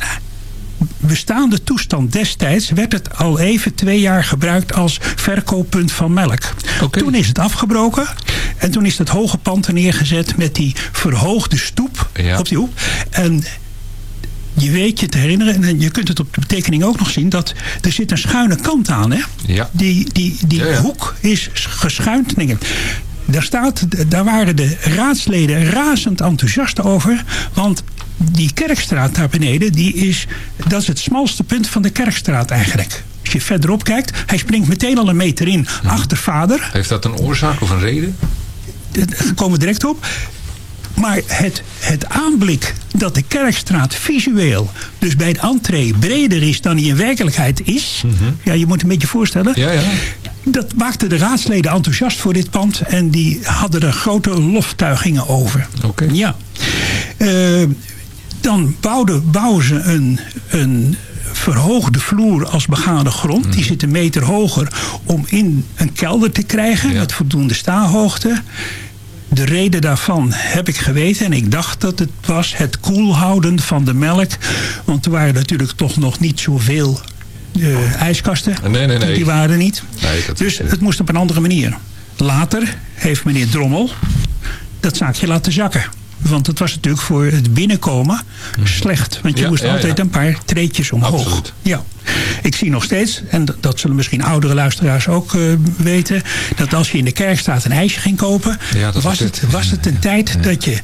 bestaande toestand destijds werd het al even twee jaar gebruikt als verkooppunt van melk. Toen is het afgebroken en toen is het hoge pand er neergezet met die verhoogde stoep Ja. op die hoek. En je weet je te herinneren, en je kunt het op de betekening ook nog zien, dat er zit een schuine kant aan. Hè? Ja. Die, die, die Ja, ja. hoek is geschuind. Nee, Daar, staat, daar waren de raadsleden razend enthousiast over. Want die kerkstraat daar beneden, die is, dat is het smalste punt van de kerkstraat eigenlijk. Als je verderop kijkt, hij springt meteen al een meter in achter vader. Heeft dat een oorzaak of een reden? Daar komen we direct op. Maar het, het aanblik dat de Kerkstraat visueel, dus bij de entree, breder is dan die in werkelijkheid is. Ja, je moet een beetje voorstellen. Ja, ja. Dat maakte de raadsleden enthousiast voor dit pand. En die hadden er grote loftuigingen over. Oké. Ja. Eh, dan bouwden, bouwen ze een, een verhoogde vloer als begane grond. Mhm. Die zit een meter hoger om in een kelder te krijgen. Ja. Met voldoende staanhoogte. De reden daarvan heb ik geweten. En ik dacht dat het was het koelhouden van de melk. Want er waren natuurlijk toch nog niet zoveel eh, ijskasten. Nee, nee, nee. Die waren niet. Dus het moest op een andere manier. Later heeft meneer Drommel dat zaakje laten zakken. Want het was natuurlijk voor het binnenkomen slecht. Want je Ja, moest ja, altijd ja. een paar treetjes omhoog. Absoluut. Ja. Ik zie nog steeds, en dat- zullen misschien oudere luisteraars ook eh, weten... dat als je in de Kerkstraat een ijsje ging kopen... Ja, dat was, het, was het een tijd dat je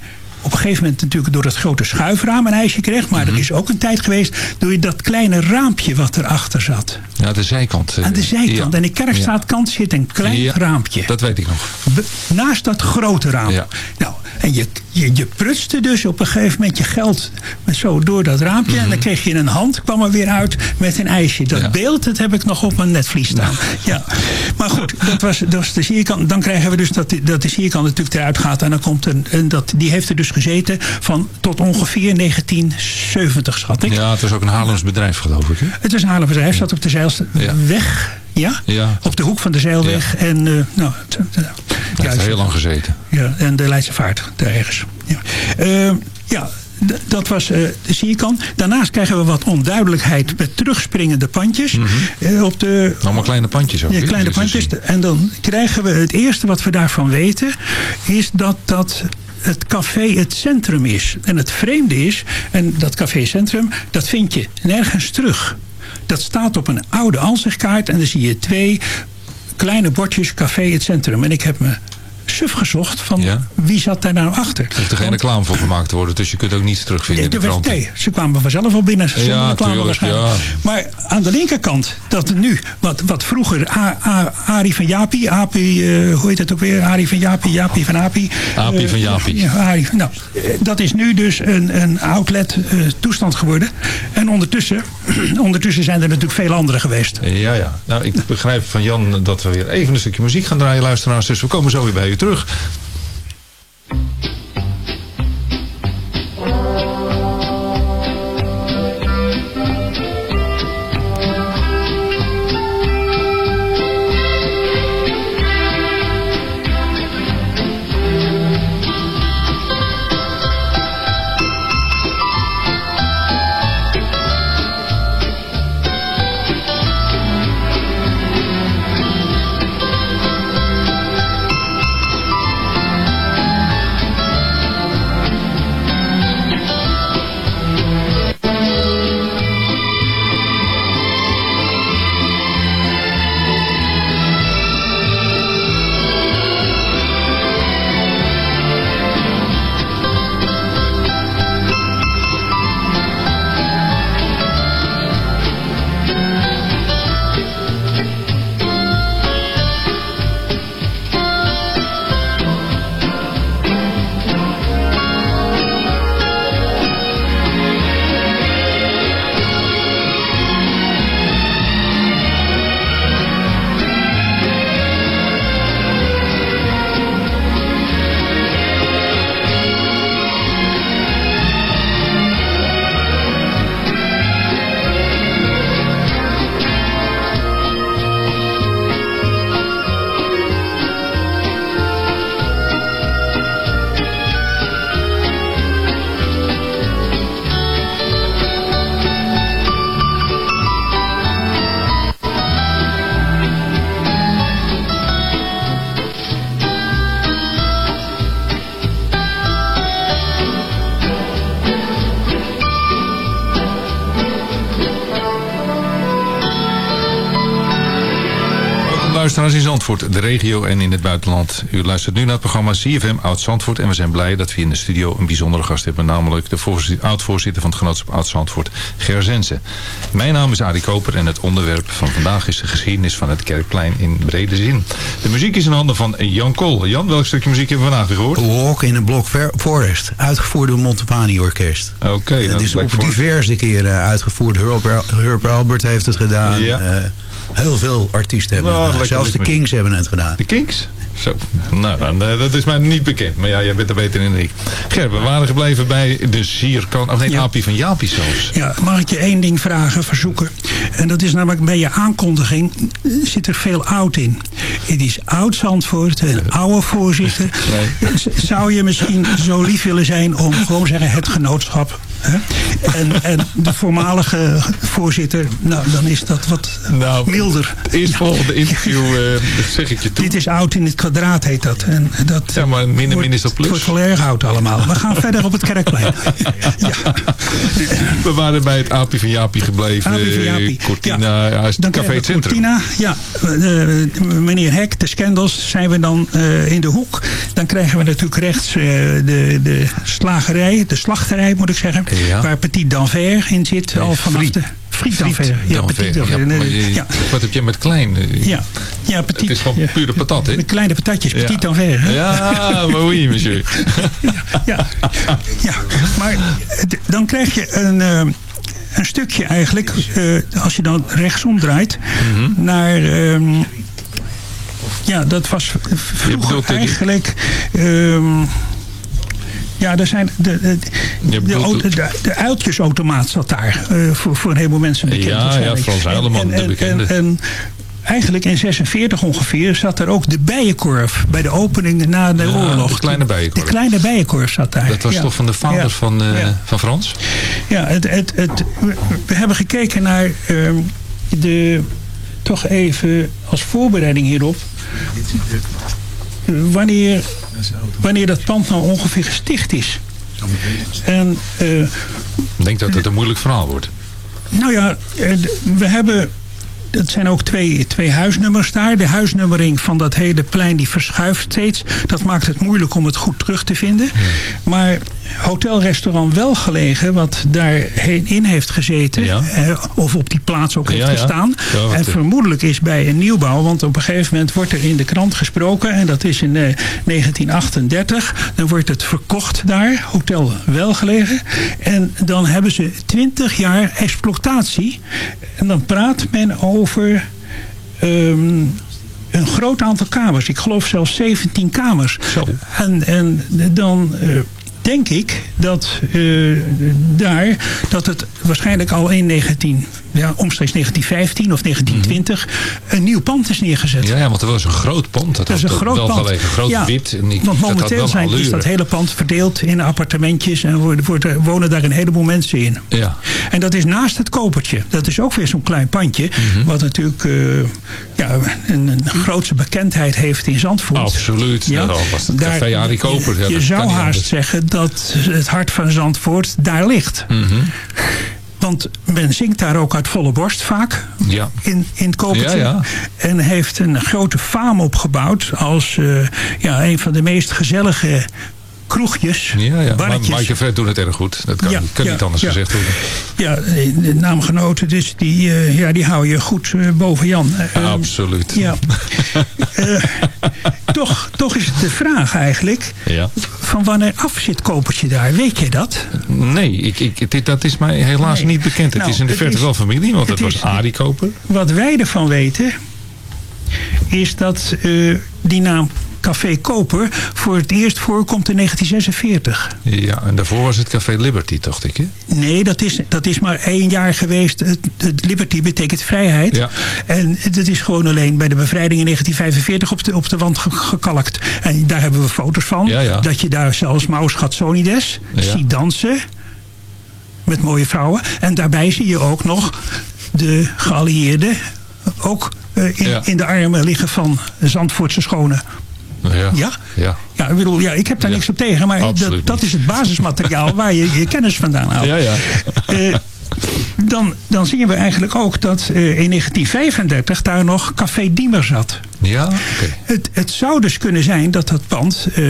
op een gegeven moment natuurlijk door dat grote schuifraam een ijsje kreeg. Maar Mhm. er is ook een tijd geweest door dat kleine raampje wat erachter zat. Ja, de zijkant. eh, Aan de zijkant. ja. En de Kerkstraatkant zit een klein Ja, raampje. Dat weet ik nog. Naast dat grote raam. Ja. Nou, en je, je, je prutste dus op een gegeven moment je geld met zo door dat raampje. En dan kreeg je in een hand, kwam er weer uit met een ijsje. Dat Mhm. Ja. beeld, dat heb ik nog op mijn netvlies staan. Ja. Maar goed, dat was, dat was de sierkant. Dan krijgen we dus dat, de- dat de sierkant natuurlijk eruit gaat. En dan komt een, en dat, die heeft er dus gezeten van tot ongeveer 1970, schat ik. Ja, het was ook een Haarlems bedrijf, geloof ik. Hè? Het was een Haarlemmerse staat op de Zeilweg. Ja. Ja. Op de hoek van de Zeilweg. En, eh, nou, heeft juist. er heel lang gezeten. Ja, en de Leidse Vaart, daar ergens. Ja, Ehm, ja dat was eh, de sierkant. Daarnaast krijgen we wat onduidelijkheid met terugspringende pandjes. eh, op de, Allemaal kleine pandjes ook. ja, kleine te pandjes. zien. En dan krijgen we het eerste wat we daarvan weten... is dat dat het café het centrum is. En het vreemde is, en dat café centrum... dat vind je nergens terug. Dat staat op een oude ansichtkaart... en dan zie je twee kleine bordjes café het centrum. En ik heb me suf gezocht van Ja. wie zat daar nou achter. Er hoeft er geen reclame voor gemaakt te worden, dus je kunt ook niets terugvinden in de Nee, er werd- krant. nee, ze kwamen vanzelf al binnen. Zonder Ja, reclame tuurlijk, waarschijnlijk. ja. Maar aan de linkerkant, dat nu, wat, wat vroeger A- A- Arie van Jaapie, Api, eh, hoe heet het ook weer? Arie van Jaapie, Jaapie van Api. Api Eh, van Jaapie. Ja, Arie, nou, eh, dat is nu dus een, een outlet eh, toestand geworden. En ondertussen, <clears throat> ondertussen zijn er natuurlijk veel andere geweest. Ja, ja. Nou, ik begrijp van Jan dat we weer even een stukje muziek gaan draaien, luisteraars. Dus we komen zo weer bij terug. Luisteraars in Zandvoort, de regio en in het buitenland. U luistert nu naar het programma CFM Oud-Zandvoort. En we zijn blij dat we in de studio een bijzondere gast hebben. Namelijk de oud-voorzitter van het genootschap Oud-Zandvoort, Ger Zensen. Mijn naam is Arie Koper en het onderwerp van vandaag is de geschiedenis van het Kerkplein in brede zin. De muziek is in handen van Jan Kool. Jan, welk stukje muziek hebben we vandaag gehoord? Walk in a Block Forest. Uitgevoerd door Montepani Orkest. Oké. Het dan is op diverse keren uitgevoerd. Herb, Herb Albert heeft het gedaan. Ja. Eh, heel veel artiesten hebben Nou, het gedaan. lekker Zelfs de. Kings hebben het gedaan. De Kinks? Zo, nou, dan, eh, dat is mij niet bekend. Maar ja, jij bent er beter in dan ik. Ger, we waren gebleven bij de sierkant. Of nee, Ja. Van Jaapie zelfs. Ja, mag ik je één ding vragen, verzoeken? En dat is namelijk bij je aankondiging eh, zit er veel oud in. Het is oud Zandvoort, een oude voorzitter. <laughs> Zou je misschien zo lief willen zijn om gewoon zeggen het genootschap? En, en de voormalige voorzitter, nou dan is dat wat Nou, milder. Eerst volgende interview eh, zeg ik je toe. Dit is oud in het kwadraat heet dat. En dat Ja, maar min en min is dat plus. Het wordt wel erg oud allemaal. We gaan verder op het kerkplein. <laughs> ja. We waren bij het Apie van Jaapie gebleven. Apie van Jaapie. Eh, Cortina, ja. het Dan Café het Centrum. Cortina, ja, eh, meneer Hek, de Scandals, zijn we dan in de hoek. Dan krijgen we natuurlijk rechts de, de slagerij, de slachterij moet ik zeggen. Ja. Waar Petit d'Anvers in zit. al vanaf Friet. de Friet d'Anvers. Ja, Petit ver. Ja, Nee, je-. Wat heb je met klein? Ja, ja, petit. Het is gewoon pure patat, hè? Kleine patatjes, petit Ja. d'Anvers. hè? Ja, maar oui, monsieur. <laughs> ja, ja, maar dan krijg je een, eh, een stukje eigenlijk, eh, als je dan rechtsom draait, Mhm. naar... ehm, ja, dat was vroeger eigenlijk... ehm, ja, er zijn de, de, de, de, de uiltjesautomaat zat daar eh, voor, voor een heleboel mensen bekend. Ja, ja. Frans Huileman, En- de en- bekende. En, en eigenlijk in 46 ongeveer zat er ook de bijenkorf bij de opening na de Ja, oorlog. de kleine bijenkorf. De kleine bijenkorf zat daar. Dat was ja. toch van de vader Ja. van, eh, van Frans? Ja, het, het, het, we- we hebben gekeken naar ehm, de, toch even als voorbereiding hierop, wanneer, wanneer dat pand nou ongeveer gesticht is. En eh, Ik denk dat het een moeilijk verhaal wordt. nou ja, eh, we hebben. Dat zijn ook twee, twee huisnummers daar. De huisnummering van dat hele plein die verschuift steeds. Dat maakt het moeilijk om het goed terug te vinden. Maar hotelrestaurant wel gelegen, wat daarheen in heeft gezeten. Ja. eh, of op die plaats ook heeft gestaan. En eh, vermoedelijk is bij een nieuwbouw. Want op een gegeven moment wordt er in de krant gesproken. En dat is in eh, 1938. Dan wordt het verkocht daar. Hotel wel gelegen. En dan hebben ze 20 jaar exploitatie. En dan praat men over... ehm, een groot aantal kamers. Ik geloof zelfs 17 kamers. Zo. En, en dan eh, denk ik dat eh, daar dat het waarschijnlijk al in 19, ja, omstreeks 1915 of 1920 een nieuw pand is neergezet. Ja, ja, want er was een groot pand. Dat, Dat is een groot wel pand. Groot Ja, wit. En ik, Want momenteel zijn, is allure. dat hele pand verdeeld in appartementjes en worden, worden, wonen daar een heleboel mensen in. Ja. En dat is naast het kopertje. Dat is ook weer zo'n klein pandje. Mhm. Wat natuurlijk eh, ja, een, een grootse bekendheid heeft in Zandvoort. Absoluut. Ja, dat was het café Arie Koper. Ja, je zou haast zeggen dat het hart van Zandvoort daar ligt. Mhm. Want men zingt daar ook uit volle borst vaak. Ja. In, in het kopertje. Ja, ja. En heeft een grote faam opgebouwd. Als eh, ja, een van de meest gezellige kroegjes. Ja, ja. Maar barretjes. Mike en Fred doen het erg goed. Dat kan, Ja, kan ja, niet anders gezegd worden. Ja, de naamgenoten, dus die, eh, ja, die hou je goed eh, boven Jan. Eh, Absoluut. Ja. <laughs> Toch, toch is het de vraag eigenlijk. Ja. Van wanneer af zit Kopertje daar? Weet je dat? Nee, ik, ik, dit, dat is mij helaas Nee. niet bekend. Het Nou, is in de verte wel familie, want het het was Arie Koper. Wat wij ervan weten, is dat die naam Café Koper voor het eerst voorkomt in 1946. Ja, en daarvoor was het Café Liberty, dacht ik. Hè? Nee, dat is, dat is maar één jaar geweest. Het, het Liberty betekent vrijheid. Ja. En dat is gewoon alleen bij de bevrijding in 1945 op de, op de wand ge- gekalkt. En daar hebben we foto's van. Ja, ja. Dat je daar zelfs Maus Gatsonides ziet dansen. Met mooie vrouwen. En daarbij zie je ook nog de geallieerden ook eh, in, Ja. in de armen liggen van Zandvoortse schone. Ja. Ja? Ja. Ja, ik, bedoel, ja, ik heb daar Ja. niks op tegen, maar dat, dat is het basismateriaal <laughs> waar je je kennis vandaan haalt. Ja, ja. Eh, dan, dan zien we eigenlijk ook dat eh, in 1935 daar nog Café Diemer zat. Ja, oké. Het, het zou dus kunnen zijn dat dat pand eh,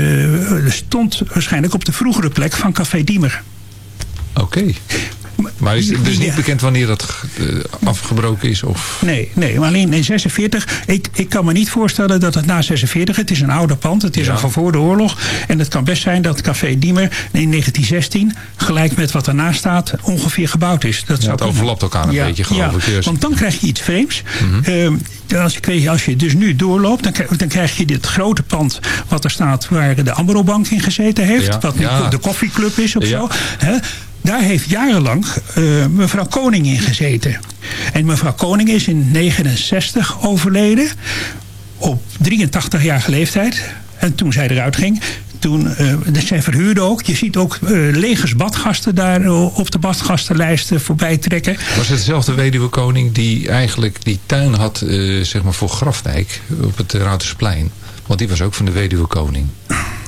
stond waarschijnlijk op de vroegere plek van Café Diemer. Oké. Maar is het dus niet bekend wanneer dat eh, afgebroken is? Of... Nee, nee, maar alleen in 46. Ik, ik kan me niet voorstellen dat het na 46. Het is een ouder pand. Het is Ja. al van voor de oorlog. En het kan best zijn dat Café Diemer in 1916, gelijk met wat ernaast staat, ongeveer gebouwd is. Dat Ja, het kunnen. overlapt elkaar een beetje, geloof ik. Dus. Want dan krijg je iets vreemds. Ehm, als, ik weet, als je dus nu doorloopt, dan, krijg- dan krijg je dit grote pand wat er staat waar de Ambro-bank in gezeten heeft. Wat nu de koffieclub is of zo. Hè? Daar heeft jarenlang eh, mevrouw Koning in gezeten. En mevrouw Koning is in 69 overleden. Op 83-jarige leeftijd. En toen zij eruit ging. Toen, eh, zij verhuurde ook. Je ziet ook eh, legers badgasten daar op de badgastenlijsten voorbij trekken. Was het dezelfde weduwe koning die eigenlijk die tuin had zeg maar voor Grafdijk op het Ruitersplein? Want die was ook van de weduwe koning.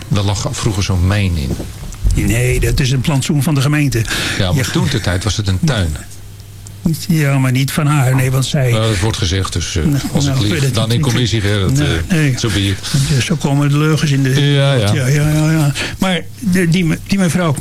Daar lag vroeger zo'n mijn in. Nee, dat is een plantsoen van de gemeente. Ja, maar Ja. toen de tijd was het een tuin. Ja, maar niet van haar. Nee, want zij... Nou, dat wordt gezegd, dus eh, Nou, als nou, ik lieg, het dan in commissie. Nee, eh, nee. Zo ben je. Zo komen de leugens in de... Ja, ja. ja, ja, ja, ja. Maar de, die, die mevrouw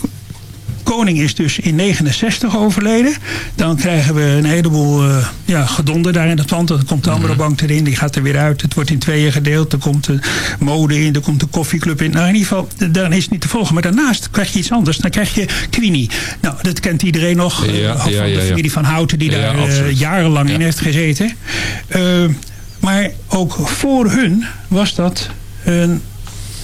Koning is dus in 69 overleden. Dan krijgen we een heleboel eh, ja, gedonder daar in het pand. Dan komt de Mhm. andere bank erin, die gaat er weer uit. Het wordt in tweeën gedeeld. Er komt de mode in, er komt de koffieclub in. Nou, in ieder geval, dan is het niet te volgen. Maar daarnaast krijg je iets anders. Dan krijg je Queenie. Nou, dat kent iedereen nog. eh, Ja, van ja, de ja, familie van Houten, die daar eh, absoluut. jarenlang in heeft gezeten. Eh, maar ook voor hun was dat een,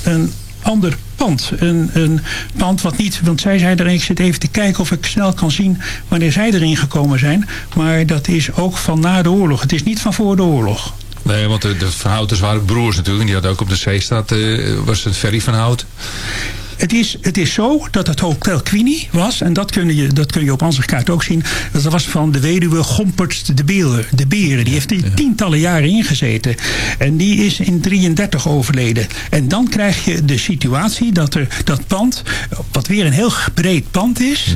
een ander pand. Een, een pand wat niet, want zij zei erin, ik zit even te kijken of ik snel kan zien wanneer zij erin gekomen zijn. Maar dat is ook van na de oorlog. Het is niet van voor de oorlog. Nee, want de, de Van waren broers natuurlijk. En die hadden ook op de Zeestraat, eh was het Ferry van Hout. Het is, het is zo dat het Hotel Queenie was, en dat kun je, dat kun je op onze kaart ook zien. Dat was van de weduwe Gompert de Beren. De Beren. Die heeft er tientallen jaren ingezeten. En die is in 33 overleden. En dan krijg je de situatie dat er dat pand, wat weer een heel breed pand is,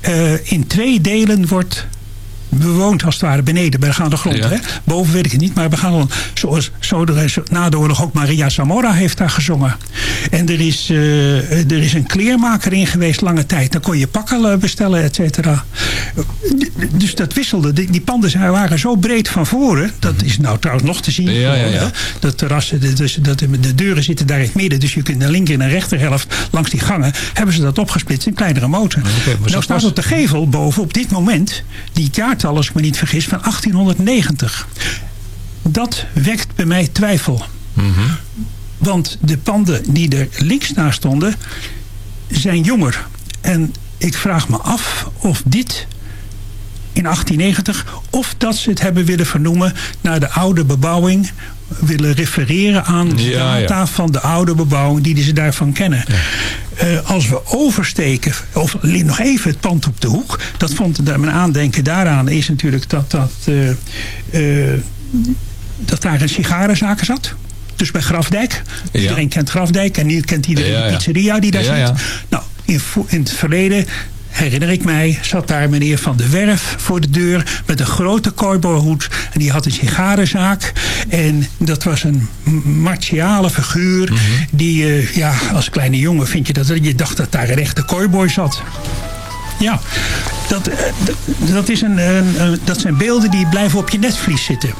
eh, in twee delen wordt bewoond als het ware beneden bij de gaande grond. Ja. Hè? Boven weet ik het niet, maar we gaan zoals zo na de oorlog ook Maria Zamora heeft daar gezongen. En er is, eh, er is een kleermaker in geweest lange tijd. Dan kon je pakken eh, bestellen, et cetera. Dus dat wisselde. Die, die panden zijn- waren zo breed van voren. Dat is nou trouwens nog te zien. Ja, ja? Dat terras, de, dus, dat, de deuren zitten daar in het midden. Dus je kunt de linker en de rechterhelft langs die gangen. Hebben ze dat opgesplitst in kleinere motor. maar nou staat op de gevel boven op dit moment die jaartal, als ik me niet vergis, van 1890. Dat wekt bij mij twijfel. Want de panden die er links naast stonden, zijn jonger. En ik vraag me af of dit in 1890, of dat ze het hebben willen vernoemen naar de oude bebouwing, willen refereren aan de Ja, ja. data van de oude bebouwing die ze daarvan kennen. Eh, als we oversteken, of nog even het pand op de hoek, dat vond mijn aandenken daaraan is natuurlijk dat dat, eh, eh, dat daar een sigarenzaak zat. Dus bij Grafdijk. Iedereen kent Grafdijk en nu kent iedereen de pizzeria die daar zit. Nou, in, in het verleden herinner ik mij, zat daar meneer Van de Werf voor de deur met een grote cowboyhoed. En die had een sigarenzaak. En dat was een martiale figuur. Mhm. Die, eh, ja, als kleine jongen vind je dat, je dacht dat daar een echte cowboy zat. Ja, dat, eh, dat, is een, een- dat zijn beelden die blijven op je netvlies zitten.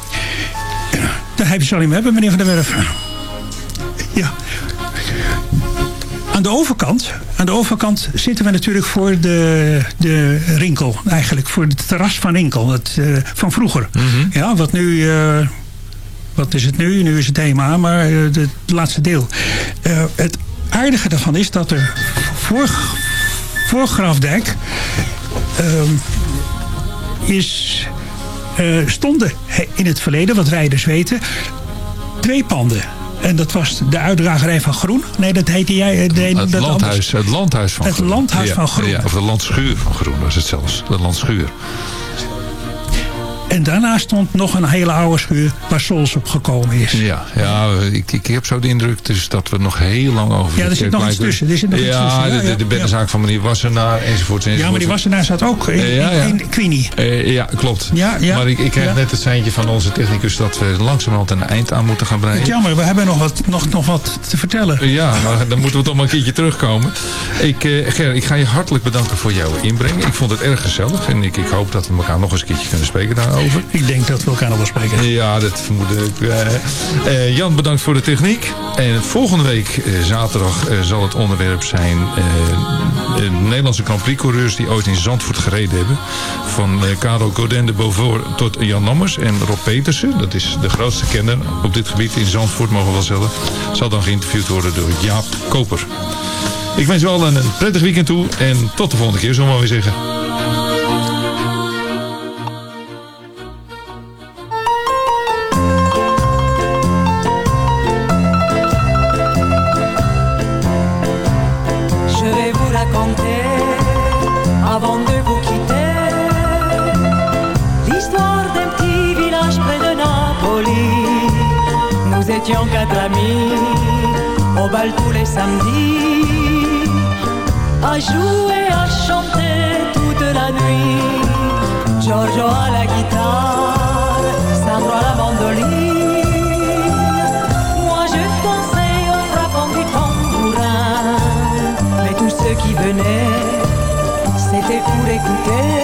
Daar heb je ze al in hebben, meneer Van der Werf. Ja. Aan de overkant, aan de overkant zitten we natuurlijk voor de, de Rinkel. Eigenlijk voor het terras van Rinkel. Het, eh, van vroeger. Ja, wat nu... eh, wat is het nu? Nu is het HEMA, maar eh, het laatste deel. Het aardige daarvan is dat er voor, voor Grafdijk... ehm, is, stonden in het verleden, wat wij dus weten, twee panden. En dat was de uitdragerij van Groen. Nee, dat heette jij. eh, nee, Het dat landhuis, het landhuis van Het Groen. landhuis Ja, van Groen. Ja, of de landschuur van Groen was het zelfs. De landschuur. En daarna stond nog een hele oude schuur waar Sols op gekomen is. Ja, ja ik, ik heb zo de indruk dus dat we nog heel lang over Ja, er zit nog iets tussen. Er zit nog iets ja, tussen. Ja, de, de, de ja, beddenzaak van meneer Wassenaar enzovoort. enzovoort. Ja, maar die Wassenaar zat ook in, Ja, ja. in, in Queenie. Eh, ja, klopt. Ja, ja, maar ik, ik kreeg ja. net het seintje van onze technicus dat we langzamerhand een eind aan moeten gaan breien. Jammer, we hebben nog wat, nog, nog wat te vertellen. Ja, maar dan moeten we toch maar een keertje terugkomen. Ik, eh, Ger, ik ga je hartelijk bedanken voor jouw inbreng. Ik vond het erg gezellig en ik, ik hoop dat we elkaar nog eens een keertje kunnen spreken daarover. Ik denk dat we elkaar nog wel spreken. Ja, dat vermoed ik. eh. Eh, Jan, bedankt voor de techniek. En volgende week, eh, zaterdag, zal het onderwerp zijn... de Nederlandse Grand Prix coureurs die ooit in Zandvoort gereden hebben. Van Karel Godin de tot Jan Nammers en Rob Petersen. Dat is de grootste kenner op dit gebied in Zandvoort, mogen we wel zeggen. Zal dan geïnterviewd worden door Jaap Koper. Ik wens u allen een prettig weekend toe. En tot de volgende keer, zullen we maar weer zeggen. Quatre amis, au bal tous les samedis, à jouer, à chanter toute la nuit. Giorgio à la guitare, Sandro à la mandoline. Moi je dansais au frappant du tambourin. Mais tous ceux qui venaient, c'était pour écouter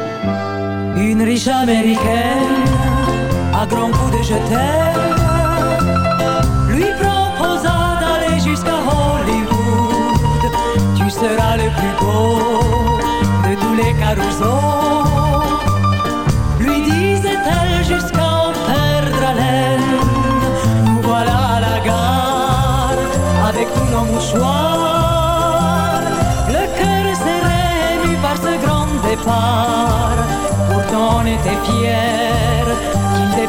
une riche américaine, à grands coups de je lui proposa d'aller jusqu'à Hollywood. Tu seras le plus beau de tous les carousaux. Lui disait-elle jusqu'à en perdre haleine. Nous voilà à la gare avec tous nos mouchoirs. Le cœur serré par ce grand départ on était fiers, qu'il